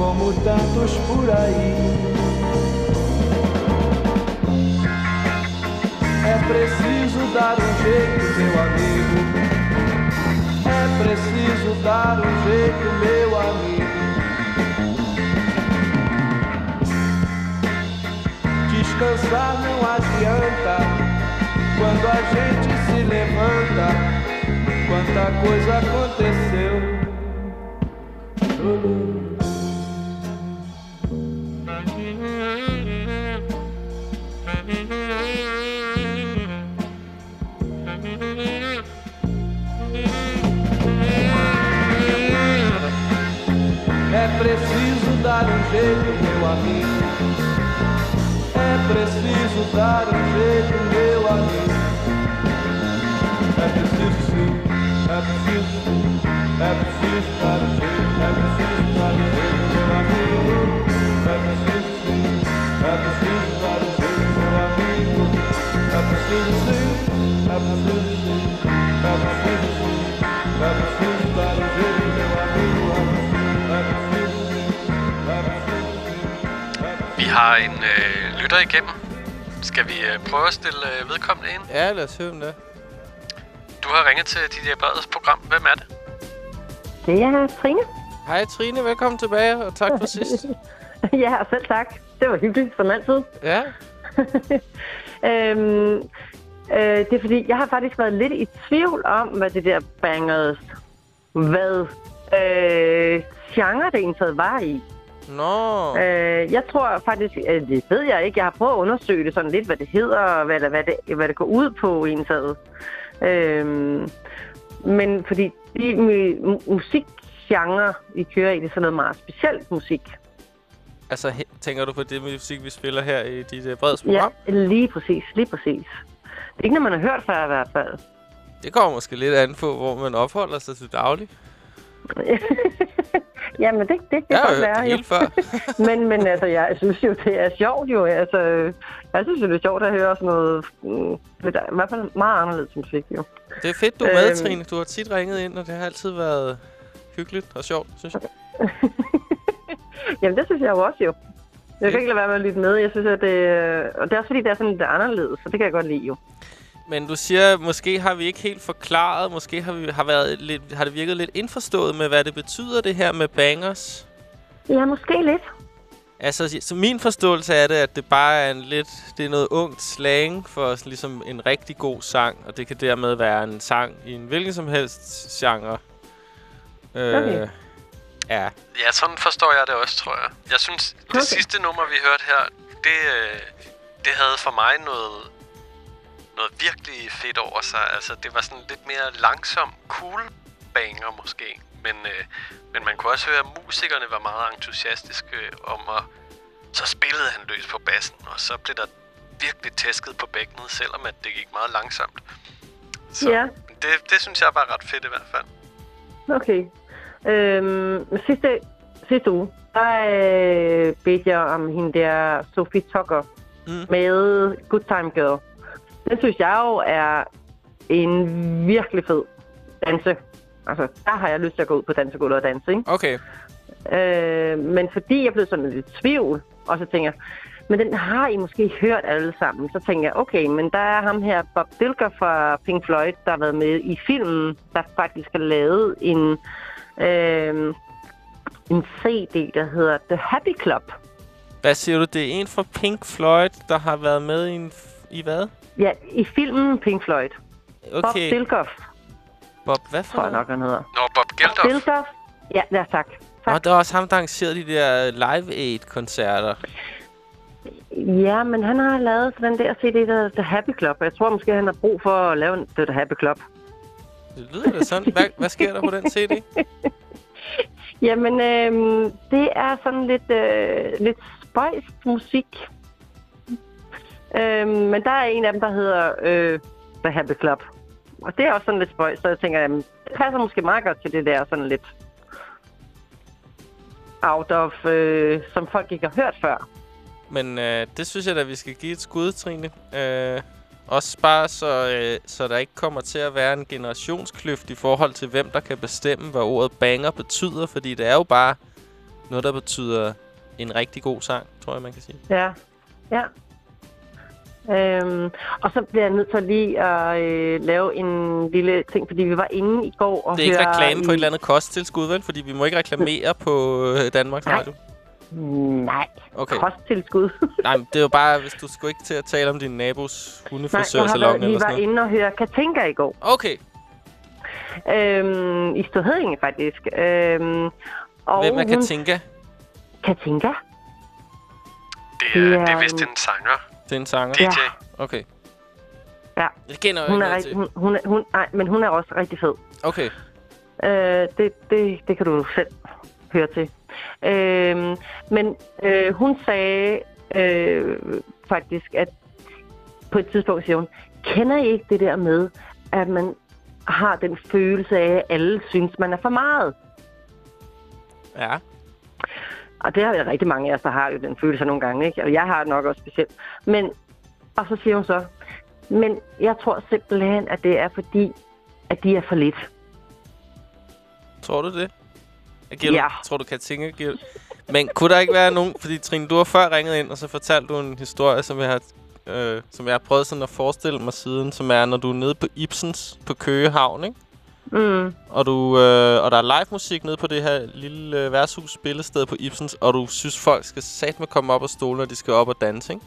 como tantos por aí. É preciso dar um jeito, meu amigo. É preciso dar um jeito, meu amigo. Descansar não adianta quando a gente se levanta. Quanta coisa aconteceu. É preciso dar um jeito, meu amigo. É preciso dar um jeito, meu amigo. É preciso sim, é preciso sim, é preciso dar um jeito, é preciso dar um jeito, meu amigo. É preciso sim, é preciso dar um jeito, meu amigo. É preciso sim, é preciso sim, é preciso sim, é preciso dar um jeito, meu amigo. É preciso sim, é preciso sim.
Vi har en øh, lytter igennem. Skal vi øh, prøve at stille øh, vedkommende ind?
Ja, lad os høre om det.
Du har ringet til DJ Breds program. Hvem er det?
Det er Trine.
Hej Trine, velkommen tilbage, og tak for sidst.
ja, og selv tak. Det var hyggeligt, som altid.
Ja.
øhm, øh, det er fordi, jeg har faktisk været lidt i tvivl om, hvad det der bangers, hvad øh, genre det egentlig var i.
Nå.
Øh, jeg tror faktisk, øh, det ved jeg ikke. Jeg har prøvet at undersøge det sådan lidt, hvad det hedder, og hvad, det, hvad, det, hvad det går ud på egentlig. Øhm, men fordi de mu- musikgenre, vi kører i, det er sådan noget meget specielt musik.
Altså, tænker du på det musik, vi spiller her i DJ Breds program?
Ja, lige præcis, lige præcis. Det er ikke noget, man har hørt før i hvert fald.
Det kommer måske lidt an på, hvor man opholder sig til daglig.
Jamen, det, det, kan
har
godt være.
hele før.
men, men altså, jeg synes jo, det er sjovt jo. Altså, jeg synes jo, det er sjovt at høre sådan noget, mm, lidt, i hvert fald meget anderledes musik jo.
Det er fedt, du er med,
Øhm.
Trine. Du har tit ringet ind, og det har altid været hyggeligt og sjovt, synes jeg.
Jamen, det synes jeg jo også jo. Jeg kan ikke lade være med at lytte med. Jeg synes, at det, og det er også fordi, det er sådan lidt anderledes, så det kan jeg godt lide jo.
Men du siger, måske har vi ikke helt forklaret, måske har, vi, har, været lidt, har det virket lidt indforstået med, hvad det betyder, det her med bangers.
Ja, måske lidt.
Altså, så min forståelse af det, at det bare er en lidt, det er noget ungt slang for sådan ligesom en rigtig god sang, og det kan dermed være en sang i en hvilken som helst genre. Øh,
Okay.
Ja.
Ja, sådan forstår jeg det også, tror jeg. Jeg synes, det
Okay.
sidste nummer, vi hørte her, det, øh, det havde for mig noget, noget virkelig fedt over sig. Altså, det var sådan lidt mere langsom, cool banger måske. Men, øh, men man kunne også høre, at musikerne var meget entusiastiske om at... Så spillede han løs på bassen, og så blev der virkelig tæsket på bækkenet, selvom at det gik meget langsomt. Så
Ja.
det, det synes jeg var ret fedt i hvert fald.
Okay. Øhm, sidste, sidste uge, der øh, bedte jeg om hende der Sophie Tucker
mm.
med Good Time Girl. Den synes jeg jo er en virkelig fed danse. Altså, der har jeg lyst til at gå ud på dansegulvet og danse, ikke?
Okay.
Øh, men fordi jeg blev sådan lidt i tvivl, og så tænker jeg, men den har I måske hørt alle sammen. Så tænker jeg, okay, men der er ham her, Bob Dilger fra Pink Floyd, der har været med i filmen, der faktisk har lavet en, øh, en CD, der hedder The Happy Club.
Hvad siger du? Det er en fra Pink Floyd, der har været med i, en i hvad?
Ja, i filmen Pink Floyd. Bob
Okay.
Dilger,
Bob, hvad for
tror jeg nok, han hedder.
Nå, Bob Geldof.
Dilger, ja, ja, tak.
Nå, der er også ham, der arrangerede de der Live Aid-koncerter.
Ja, men han har lavet den der CD, der The Happy Club. og Jeg tror måske, han har brug for at lave en The Happy Club.
Det lyder da sådan. Hvad, hvad sker der på den CD?
Jamen, øh, det er sådan lidt, øh, lidt spøjs musik. Øh, men der er en af dem, der hedder øh, The Happy Club. Og det er også sådan lidt spøjs, så jeg tænker, jamen, det passer måske meget godt til det der sådan lidt out of, øh, som folk ikke har hørt før.
Men øh, det synes jeg da, vi skal give et skud, Trine. Øh, også bare så, øh, så der ikke kommer til at være en generationskløft i forhold til, hvem der kan bestemme, hvad ordet banger betyder. Fordi det er jo bare noget, der betyder en rigtig god sang, tror jeg, man kan sige.
Ja, ja. Øhm, og så bliver jeg nødt til lige at øh, lave en lille ting, fordi vi var inde i går og
det er ikke reklame på
i-
et eller andet kosttilskud, vel? Fordi vi må ikke reklamere på øh, Danmarks
Nej.
Radio.
Nej,
Okay.
kosttilskud.
Nej, men det er jo bare, hvis du skulle ikke til at tale om din nabos hundefrisørsalon eller
vi
sådan
var
noget.
inde og høre Katinka i går.
Okay.
Øhm, I Ståhedinge, faktisk. Øhm, og
Hvem er
hun-
Katinka?
Katinka?
Det
Det
er, det er vist
en-
en sanger.
Det er en sanger?
DJ.
Okay.
Ja.
Jeg kender jo
hun
ikke
er rigtig, hun, hun, hun, nej, men hun er også rigtig fed.
Okay.
Øh, det, det, det kan du selv høre til. Øh, men øh, hun sagde øh, faktisk, at på et tidspunkt siger hun, kender I ikke det der med, at man har den følelse af, at alle synes, man er for meget?
Ja.
Og det har jeg rigtig mange af os, der har jo den følelse nogle gange, ikke? Og jeg har nok også specielt. Men, og så siger hun så, men jeg tror simpelthen, at det er fordi, at de er for lidt.
Tror du det? Gil,
Ja.
Tror du, Katinka Gil? Men kunne der ikke være nogen... Fordi Trine, du har før ringet ind, og så fortalte du en historie, som jeg har, øh, som jeg har prøvet sådan at forestille mig siden, som er, når du er nede på Ibsens på Køge Havn, ikke?
Mm.
Og, du, øh, og der er live musik nede på det her lille øh, værtshus spillested på Ibsens, og du synes, folk skal satme komme op og stole, når de skal op og danse, ikke?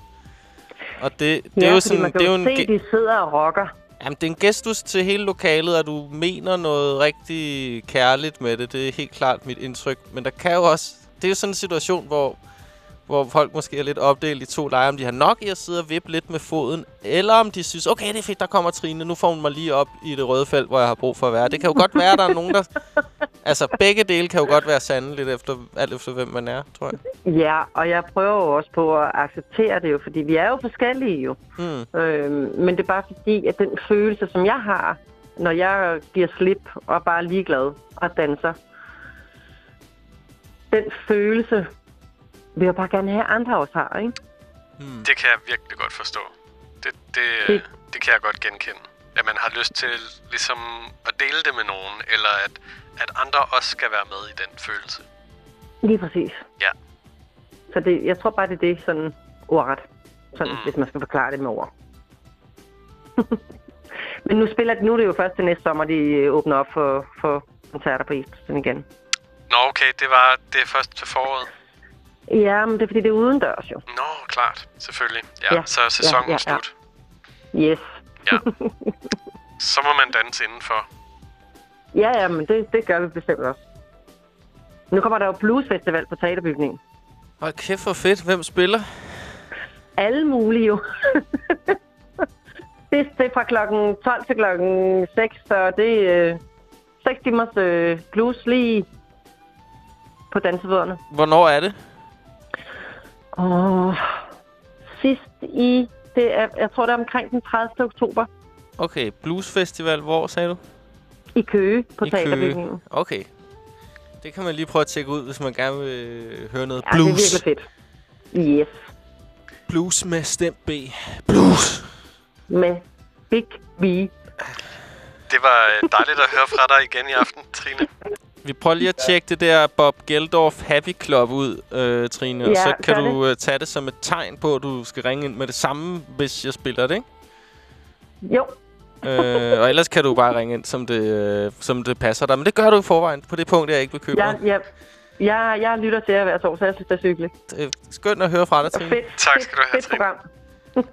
Og det, det
ja,
er jo sådan...
man kan
det er
jo
en
se,
ge-
de sidder og rocker.
Jamen, det er en gestus til hele lokalet, at du mener noget rigtig kærligt med det. Det er helt klart mit indtryk. Men der kan jo også... Det er jo sådan en situation, hvor, hvor folk måske er lidt opdelt i to lejre. Om de har nok i at sidde og vippe lidt med foden, eller om de synes, okay, det er fedt, der kommer Trine. Nu får hun mig lige op i det røde felt, hvor jeg har brug for at være. Det kan jo godt være, der er nogen, der... Altså, begge dele kan jo godt være sande lidt efter, alt efter, hvem man er, tror jeg.
Ja, og jeg prøver jo også på at acceptere det jo, fordi vi er jo forskellige jo.
Mm.
Øhm, men det er bare fordi, at den følelse, som jeg har, når jeg giver slip og bare er ligeglad og danser, den følelse vil jeg bare gerne have, at andre også har, ikke?
Mm.
Det kan jeg virkelig godt forstå. Det, det,
Det-
det kan jeg godt genkende. At man har lyst til ligesom at dele det med nogen, eller at, at andre også skal være med i den følelse.
Lige præcis.
Ja.
Så det, jeg tror bare, det er det sådan ordret, sådan, mm. hvis man skal forklare det med ord. Men nu spiller nu er det jo først til næste sommer, de åbner op for, for koncerter på Esten igen.
Nå, okay, det var det er først til foråret.
Ja, men det er fordi, det er udendørs jo.
Nå, klart. Selvfølgelig. Ja,
Ja,
så er sæsonen
ja, ja, ja.
slut.
Yes.
Ja. Så må man danse indenfor.
Ja, ja, men det, det gør vi bestemt også. Nu kommer der jo bluesfestival på teaterbygningen.
Hold kæft, hvor fedt. Hvem spiller?
Alle mulige jo. det, det er fra klokken 12 til klokken 6, så det er øh, 6 timers øh, blues lige på dansefødderne.
Hvornår er det?
Og sidst i, det er, jeg tror det er omkring den 30. oktober
Okay, Bluesfestival. Hvor, sagde du?
i Køge på
I Køge.
teaterbygningen.
Okay. Det kan man lige prøve at tjekke ud, hvis man gerne vil øh, høre noget
Ja,
blues.
det er virkelig fedt. Yes.
Blues med stem B. Blues.
Med Big B.
Det var øh, dejligt at høre fra dig igen i aften, Trine.
Vi prøver lige at tjekke det der Bob Geldorf Happy Club ud, øh, Trine. og
Ja,
så kan du øh, tage det som et tegn på, at du skal ringe ind med det samme, hvis jeg spiller det, ikke?
Jo.
øh, og ellers kan du bare ringe ind, som det, øh, som det passer dig. Men det gør du i forvejen. På det punkt er jeg ikke bekymret.
Jeg, jeg, jeg, jeg lytter til jer hver torsdag, jeg synes, det er hyggeligt.
Det skønt at høre fra dig, Trine.
Fedt,
tak
skal du have, fedt program.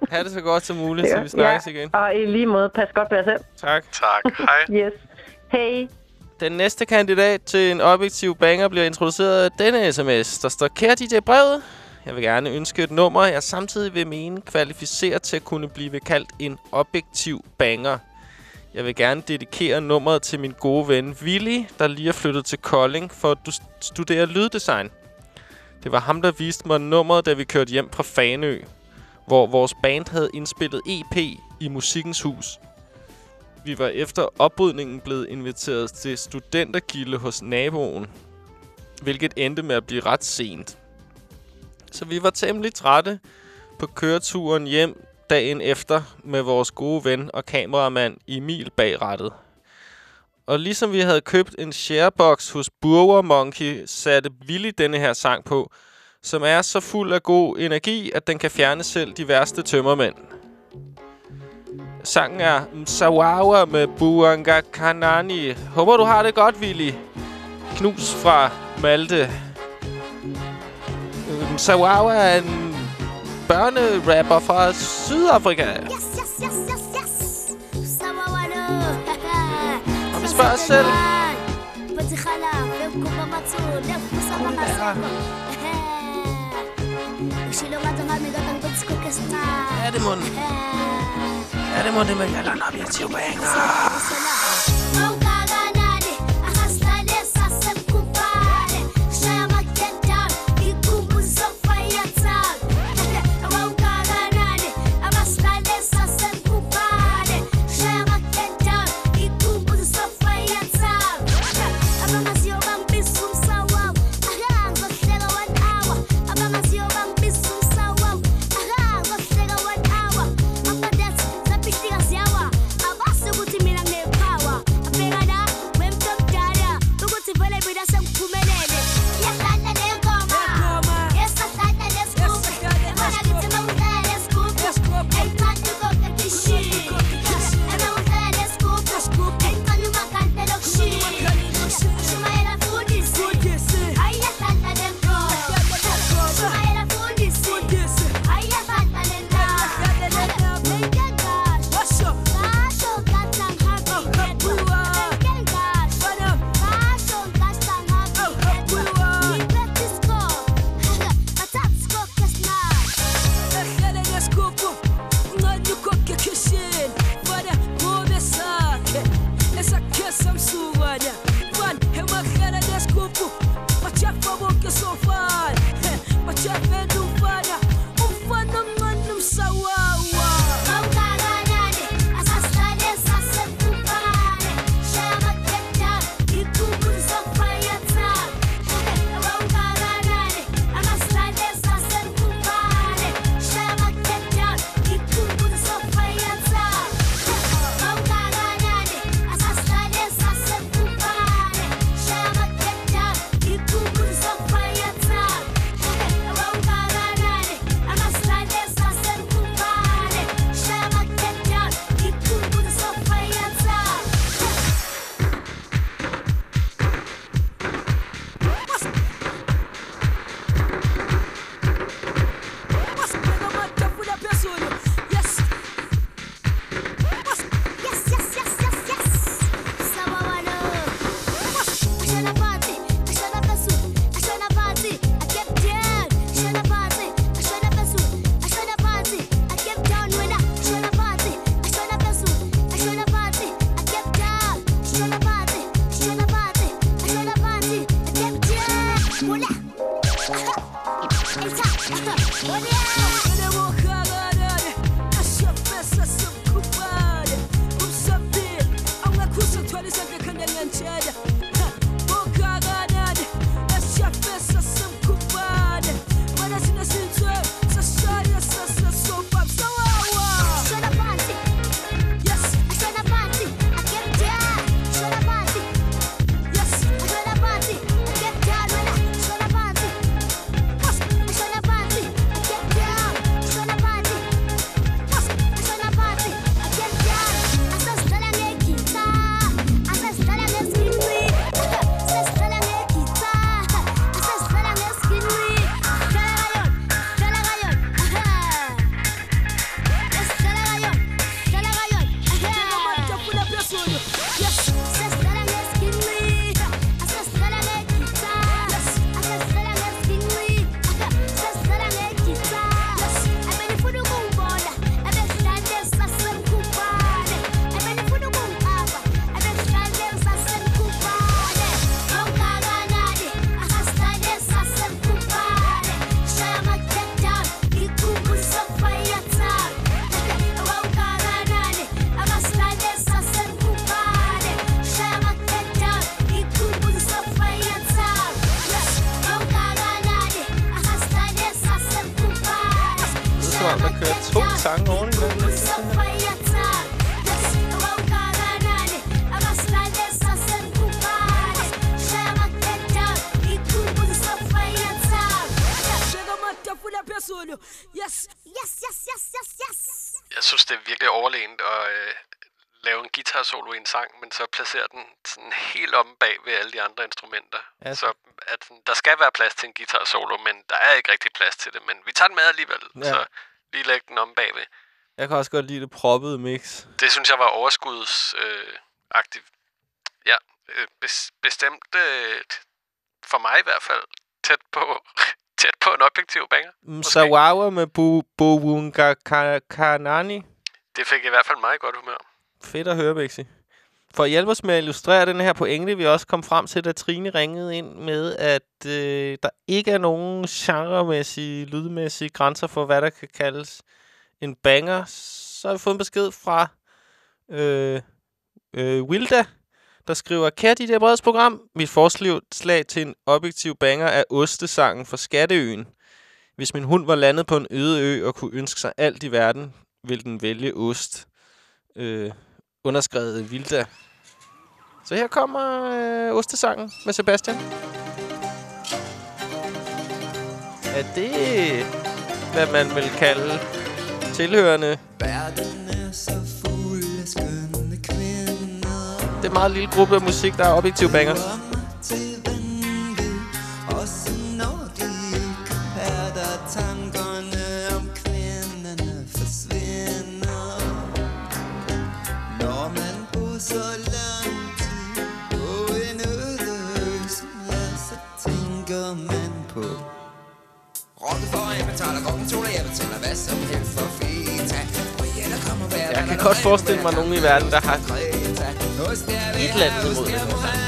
Ha' det så godt som muligt, så vi snakkes igen.
Og i lige måde, pas godt på jer selv.
Tak.
Tak. Hej.
Yes. Hey.
Den næste kandidat til en objektiv banger bliver introduceret af denne sms. Der står, kære DJ Brevet, jeg vil gerne ønske et nummer, jeg samtidig vil mene kvalificeret til at kunne blive kaldt en objektiv banger. Jeg vil gerne dedikere nummeret til min gode ven Willy, der lige er flyttet til Kolding for at du studere lyddesign. Det var ham, der viste mig nummeret, da vi kørte hjem fra Fanø, hvor vores band havde indspillet EP i Musikkens Hus. Vi var efter oprydningen blevet inviteret til studentergilde hos naboen, hvilket endte med at blive ret sent. Så vi var temmelig trætte på køreturen hjem dagen efter med vores gode ven og kameramand Emil bag rattet. Og ligesom vi havde købt en sharebox hos Burger Monkey, satte Willy denne her sang på, som er så fuld af god energi, at den kan fjerne selv de værste tømmermænd. Sangen er Msawawa med Buanga Kanani. Håber, du har det godt, Willy. Knus fra Malte. Msawawa er en børnerapper fra Sydafrika.
Yes, yes, yes, yes, yes.
Og vi spørger os selv. Er det? Er munden med Jalan Objektiv Banger?
Mawkaganani, i
en sang, men så placere den sådan helt om bag ved alle de andre instrumenter.
Ja.
Så at der skal være plads til en guitar solo, men der er ikke rigtig plads til det. Men vi tager den med alligevel,
Ja.
så lige læg den om bagved.
Jeg kan også godt lide det proppede mix.
Det synes jeg var overskudsagtigt. Øh, ja, øh, bes, bestemt øh, for mig i hvert fald tæt på, tæt på en objektiv banger.
Mm, Sawawa med Bu Bowunga Ka- Kanani.
Det fik i hvert fald meget godt humør.
Fedt at høre, Bixi. For at hjælpe os med at illustrere den her pointe, vi også kom frem til, da Trine ringede ind med, at øh, der ikke er nogen genremæssige, lydmæssige grænser for, hvad der kan kaldes en banger. Så har vi fået en besked fra øh, øh, Wilda, der skriver, Kære dit Breds program, mit forslag til en objektiv banger er Ostesangen for Skatteøen. Hvis min hund var landet på en øde ø og kunne ønske sig alt i verden, ville den vælge ost. Øh, underskrevet Vilda. Så her kommer øh, Ostesangen med Sebastian. Er det, hvad man vil kalde tilhørende?
Verden er så fuld af skønne kvinder
Det er en meget lille gruppe af musik, der er objektiv banger.
til to, jeg betaler hvad som helst for feta Brianna kommer hver
Jeg kan godt forestille mig nogen i verden, der har et eller andet imod det.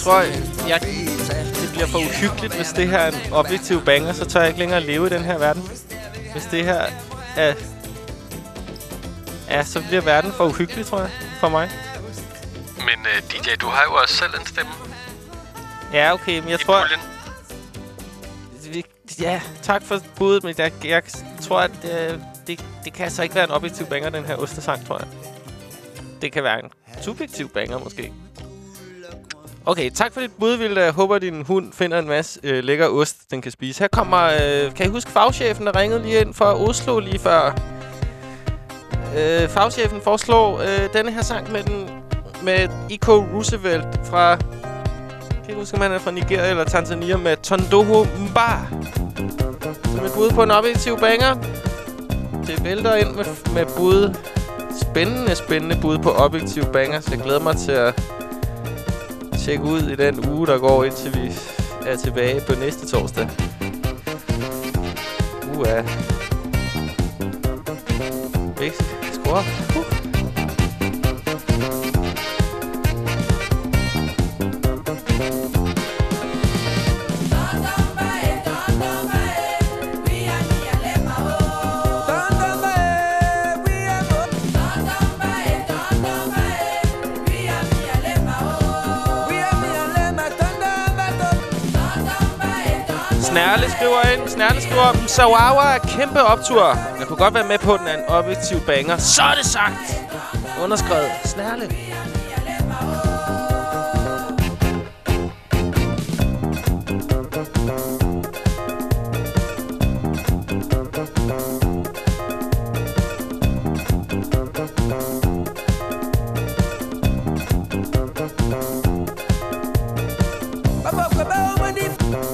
Tror, jeg, det bliver for uhyggeligt, hvis det her er en objektiv banger, så tør jeg ikke længere leve i den her verden. Hvis det her er... Ja, så bliver verden for uhyggelig, tror jeg, for mig.
Men øh, DJ, du har jo også selv en stemme.
Ja, okay, men jeg tror... Vi- Ja, tak for budet, men jeg, jeg tror, at øh, det, det kan altså ikke være en objektiv banger, den her ostesang, tror jeg. Det kan være en subjektiv banger, måske. Okay, tak for dit bud, Vilde. Jeg håber, at din hund finder en masse øh, lækker ost, den kan spise. Her kommer... Øh, kan I huske fagchefen, der ringede lige ind fra Oslo lige før? Øh, fagchefen foreslår øh, denne her sang med den med Iko Roosevelt fra... Jeg kan ikke huske, om han er fra Nigeria eller Tanzania med Tondoho Mba. Som et bud på en objektiv banger. Det vælter ind med, med bud. Spændende, spændende bud på objektiv banger. Så jeg glæder mig til at tjekke ud i den uge, der går, indtil vi er tilbage på næste torsdag. Uha. Vækst. Skru op. Uh. Snærle skriver ind. Snærle skriver, Sawawa er kæmpe optur. Jeg kunne godt være med på, den er en objektiv banger. Så er det sagt! Underskrevet. Snærle. Come on, come on,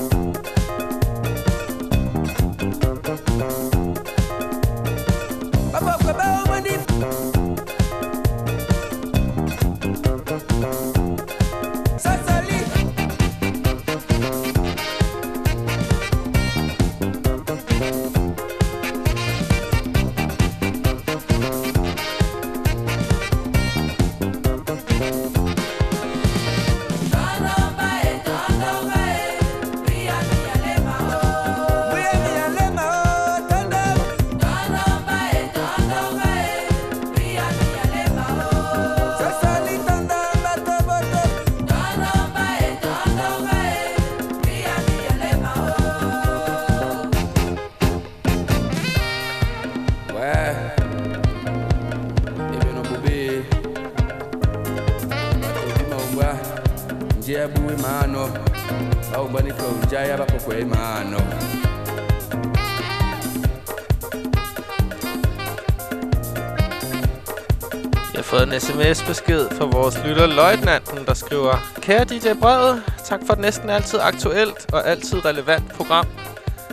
sms-besked fra vores lytter, Løjtnanten, der skriver Kære DJ Brevet, tak for et næsten altid aktuelt og altid relevant program.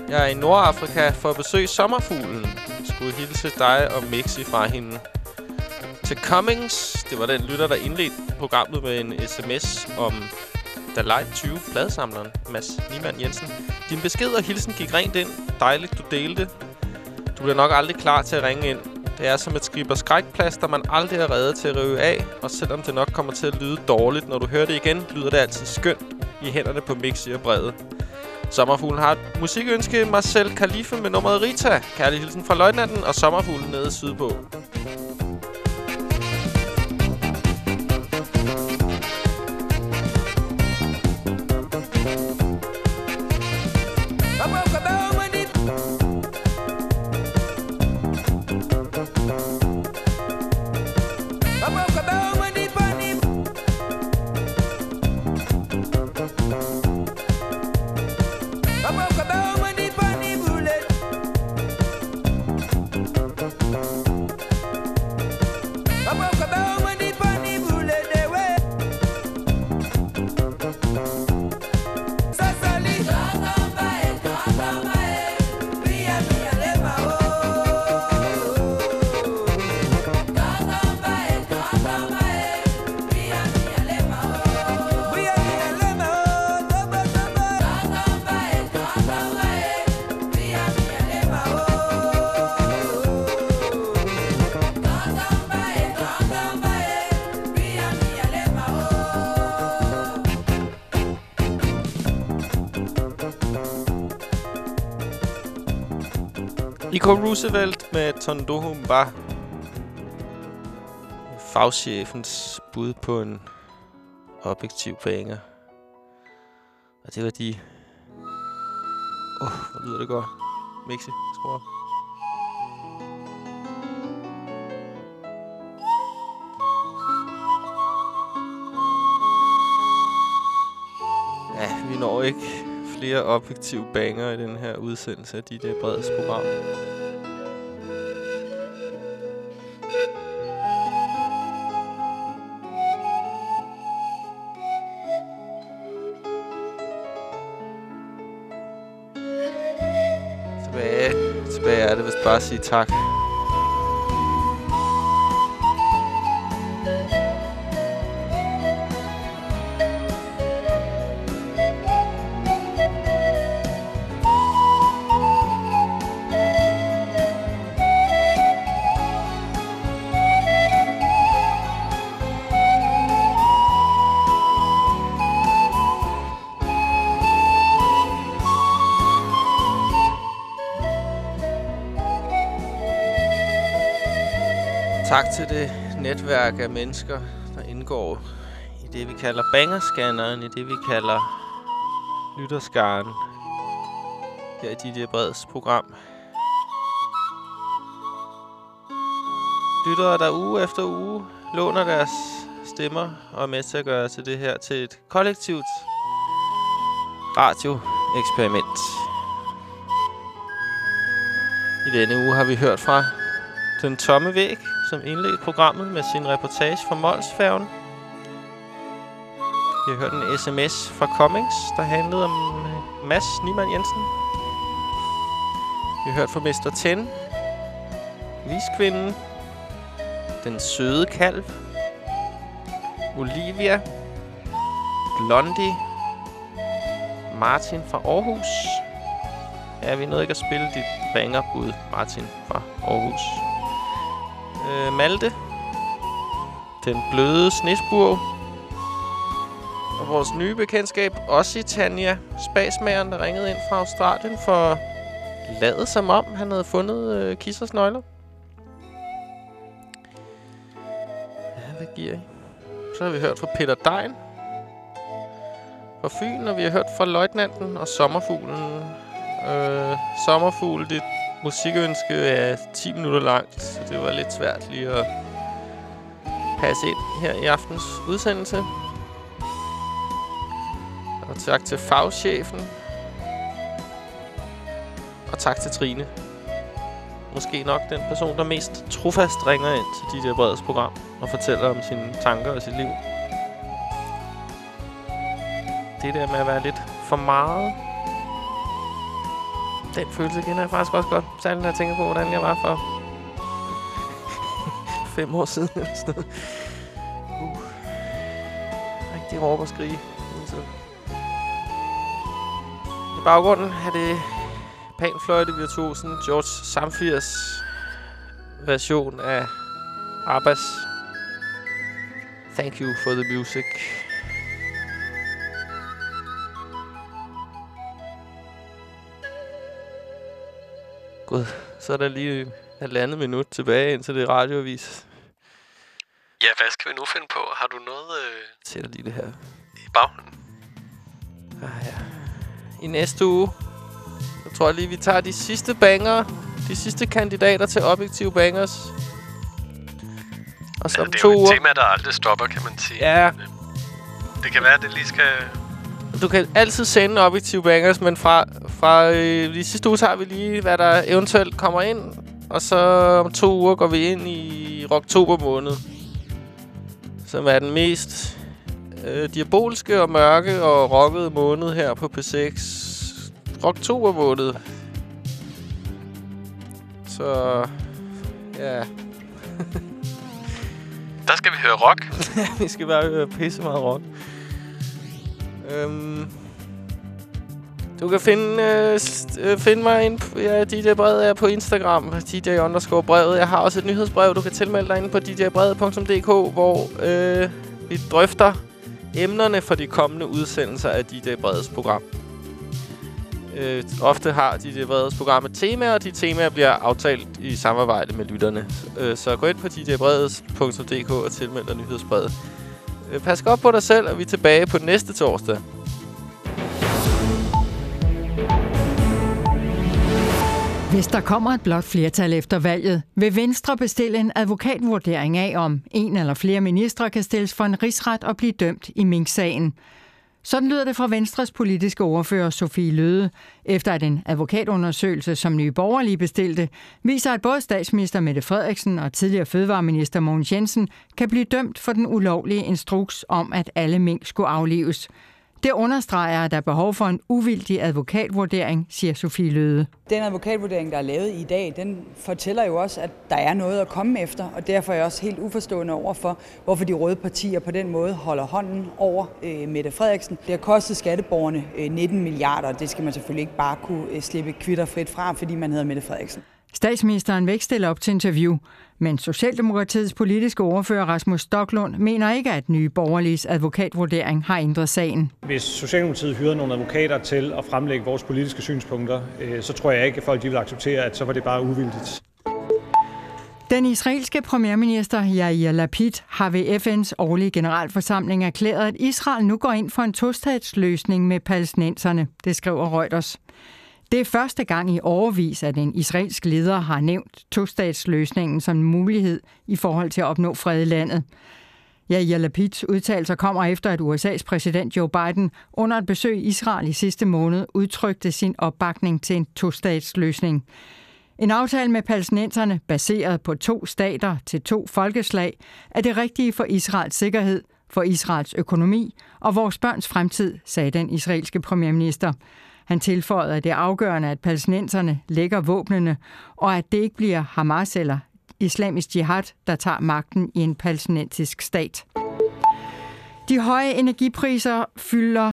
Jeg er i Nordafrika for at besøge sommerfuglen. Skulle hilse dig og Mixi fra hende. Til Cummings, det var den lytter, der indledte programmet med en sms om Da Light 20, pladesamleren, Mads Niemann Jensen. Din besked og hilsen gik rent ind. Dejligt, du delte. Du bliver nok aldrig klar til at ringe ind. Det er som et skriber skrækplaster, man aldrig er reddet til at rive af. Og selvom det nok kommer til at lyde dårligt, når du hører det igen, lyder det altid skønt i hænderne på Mixi og Brede. Sommerfuglen har et musikønske Marcel Khalife med nummeret Rita. Kærlig hilsen fra Løjtnanten og Sommerfuglen nede sydpå. Iko Roosevelt med Tondohum var fagchefens bud på en objektiv banger. Og det var de... Åh, oh, hvor lyder det godt. Mixi, skru op. Ja, vi når ikke flere objektive banger i den her udsendelse af DJ Breds program. Tilbage, tilbage er det vist bare at sige tak. Til det netværk af mennesker, der indgår i det, vi kalder bangerscanneren, i det, vi kalder lytterskaren her i Didier Breds program. Lyttere, der uge efter uge låner deres stemmer og er med til at gøre til det her til et kollektivt radioeksperiment. I denne uge har vi hørt fra Den Tomme Væg, som indledte programmet med sin reportage fra Molsfærgen. Vi har hørt en sms fra Cummings, der handlede om øh, Mads Niemann Jensen. Vi har hørt fra Mr. Ten, Viskvinden, Den Søde Kalv, Olivia, Blondie, Martin fra Aarhus. Ja, vi nåede ikke at spille dit bangerbud, Martin fra Aarhus øh, Malte. Den bløde snesburg. Og vores nye bekendtskab, også Tanja Spasmageren, der ringede ind fra Australien for ladet som om, han havde fundet øh, Kissers nøgler. Ja, hvad giver I? Så har vi hørt fra Peter Dein fra Fyn, og vi har hørt fra Løjtnanten og Sommerfuglen. Øh, Sommerfugl, dit musikønske er 10 minutter langt, så det var lidt svært lige at passe ind her i aftens udsendelse. Og tak til fagchefen. Og tak til Trine. Måske nok den person, der mest trofast ringer ind til de Breds program og fortæller om sine tanker og sit liv. Det der med at være lidt for meget. Den følelse kender jeg faktisk også godt. Særligt når jeg tænker på, hvordan jeg var for fem år siden eller sådan noget. Uh. Rigtig råb og skrige hele tiden. I baggrunden er det panfløjte virtuosen George Samfirs version af Abbas Thank You for the Music. Gud, så er der lige halvandet minut tilbage indtil det er radioavis.
Ja, hvad skal vi nu finde på? Har du noget øh,
Sætter lige det her.
i baghånden?
Ah, ja. I næste uge, så tror jeg lige, vi tager de sidste banger, de sidste kandidater til objektive bangers. Og så
Ja,
om
det er
to
jo et
uger...
tema, der aldrig stopper, kan man sige.
Ja.
Det kan være, at det lige skal...
Du kan altid sende objektive bangers, men fra, fra øh, de sidste uge tager vi lige, hvad der eventuelt kommer ind. Og så om to uger går vi ind i oktober måned. Som er den mest øh, diabolske og mørke og rockede måned her på P6. Oktober måned. Så ja,
Der skal vi høre rock.
vi skal bare høre pisse meget rock. Øhm, du kan finde, øh, øh, finde mig ind på ja, DJ Brevet er på Instagram, DJ underscore brevet. Jeg har også et nyhedsbrev, du kan tilmelde dig inde på djbrevet.dk, hvor øh, vi drøfter emnerne for de kommende udsendelser af DJ Breds program. Øh, ofte har DJ Breds program et tema, og de temaer bliver aftalt i samarbejde med lytterne. Øh, så gå ind på djbredet.dk og tilmeld dig nyhedsbrevet. Øh, pas godt på dig selv, og vi er tilbage på næste torsdag.
Hvis der kommer et blot flertal efter valget, vil Venstre bestille en advokatvurdering af, om en eller flere ministre kan stilles for en rigsret og blive dømt i Mink-sagen. Sådan lyder det fra Venstres politiske ordfører Sofie Løde, efter at en advokatundersøgelse, som Nye Borgerlige bestilte, viser, at både statsminister Mette Frederiksen og tidligere fødevareminister Mogens Jensen kan blive dømt for den ulovlige instruks om, at alle mink skulle aflives. Det understreger, at der er behov for en uvildig advokatvurdering, siger Sofie Løde.
Den advokatvurdering, der er lavet i dag, den fortæller jo også, at der er noget at komme efter, og derfor er jeg også helt uforstående over for, hvorfor de røde partier på den måde holder hånden over øh, Mette Frederiksen. Det har kostet skatteborgerne øh, 19 milliarder, og det skal man selvfølgelig ikke bare kunne øh, slippe kvitterfrit fra, fordi man hedder Mette Frederiksen.
Statsministeren vil ikke stille op til interview, men Socialdemokratiets politiske ordfører Rasmus Stoklund mener ikke, at nye borgerliges advokatvurdering har ændret sagen.
Hvis Socialdemokratiet hyrede nogle advokater til at fremlægge vores politiske synspunkter, øh, så tror jeg ikke, at folk de vil acceptere, at så var det bare uvildigt.
Den israelske premierminister Yair Lapid har ved FN's årlige generalforsamling erklæret, at Israel nu går ind for en tostatsløsning med palæstinenserne, det skriver Reuters. Det er første gang i overvis, at en israelsk leder har nævnt tostatsløsningen som en mulighed i forhold til at opnå fred i landet. Yair Lapids udtalelser kommer efter, at USA's præsident Joe Biden under et besøg i Israel i sidste måned udtrykte sin opbakning til en tostatsløsning. En aftale med palæstinenserne, baseret på to stater til to folkeslag, er det rigtige for Israels sikkerhed, for Israels økonomi og vores børns fremtid, sagde den israelske premierminister. Han tilføjede, at det er afgørende, at palæstinenserne lægger våbnene, og at det ikke bliver Hamas eller islamisk jihad, der tager magten i en palæstinensisk stat. De høje energipriser fylder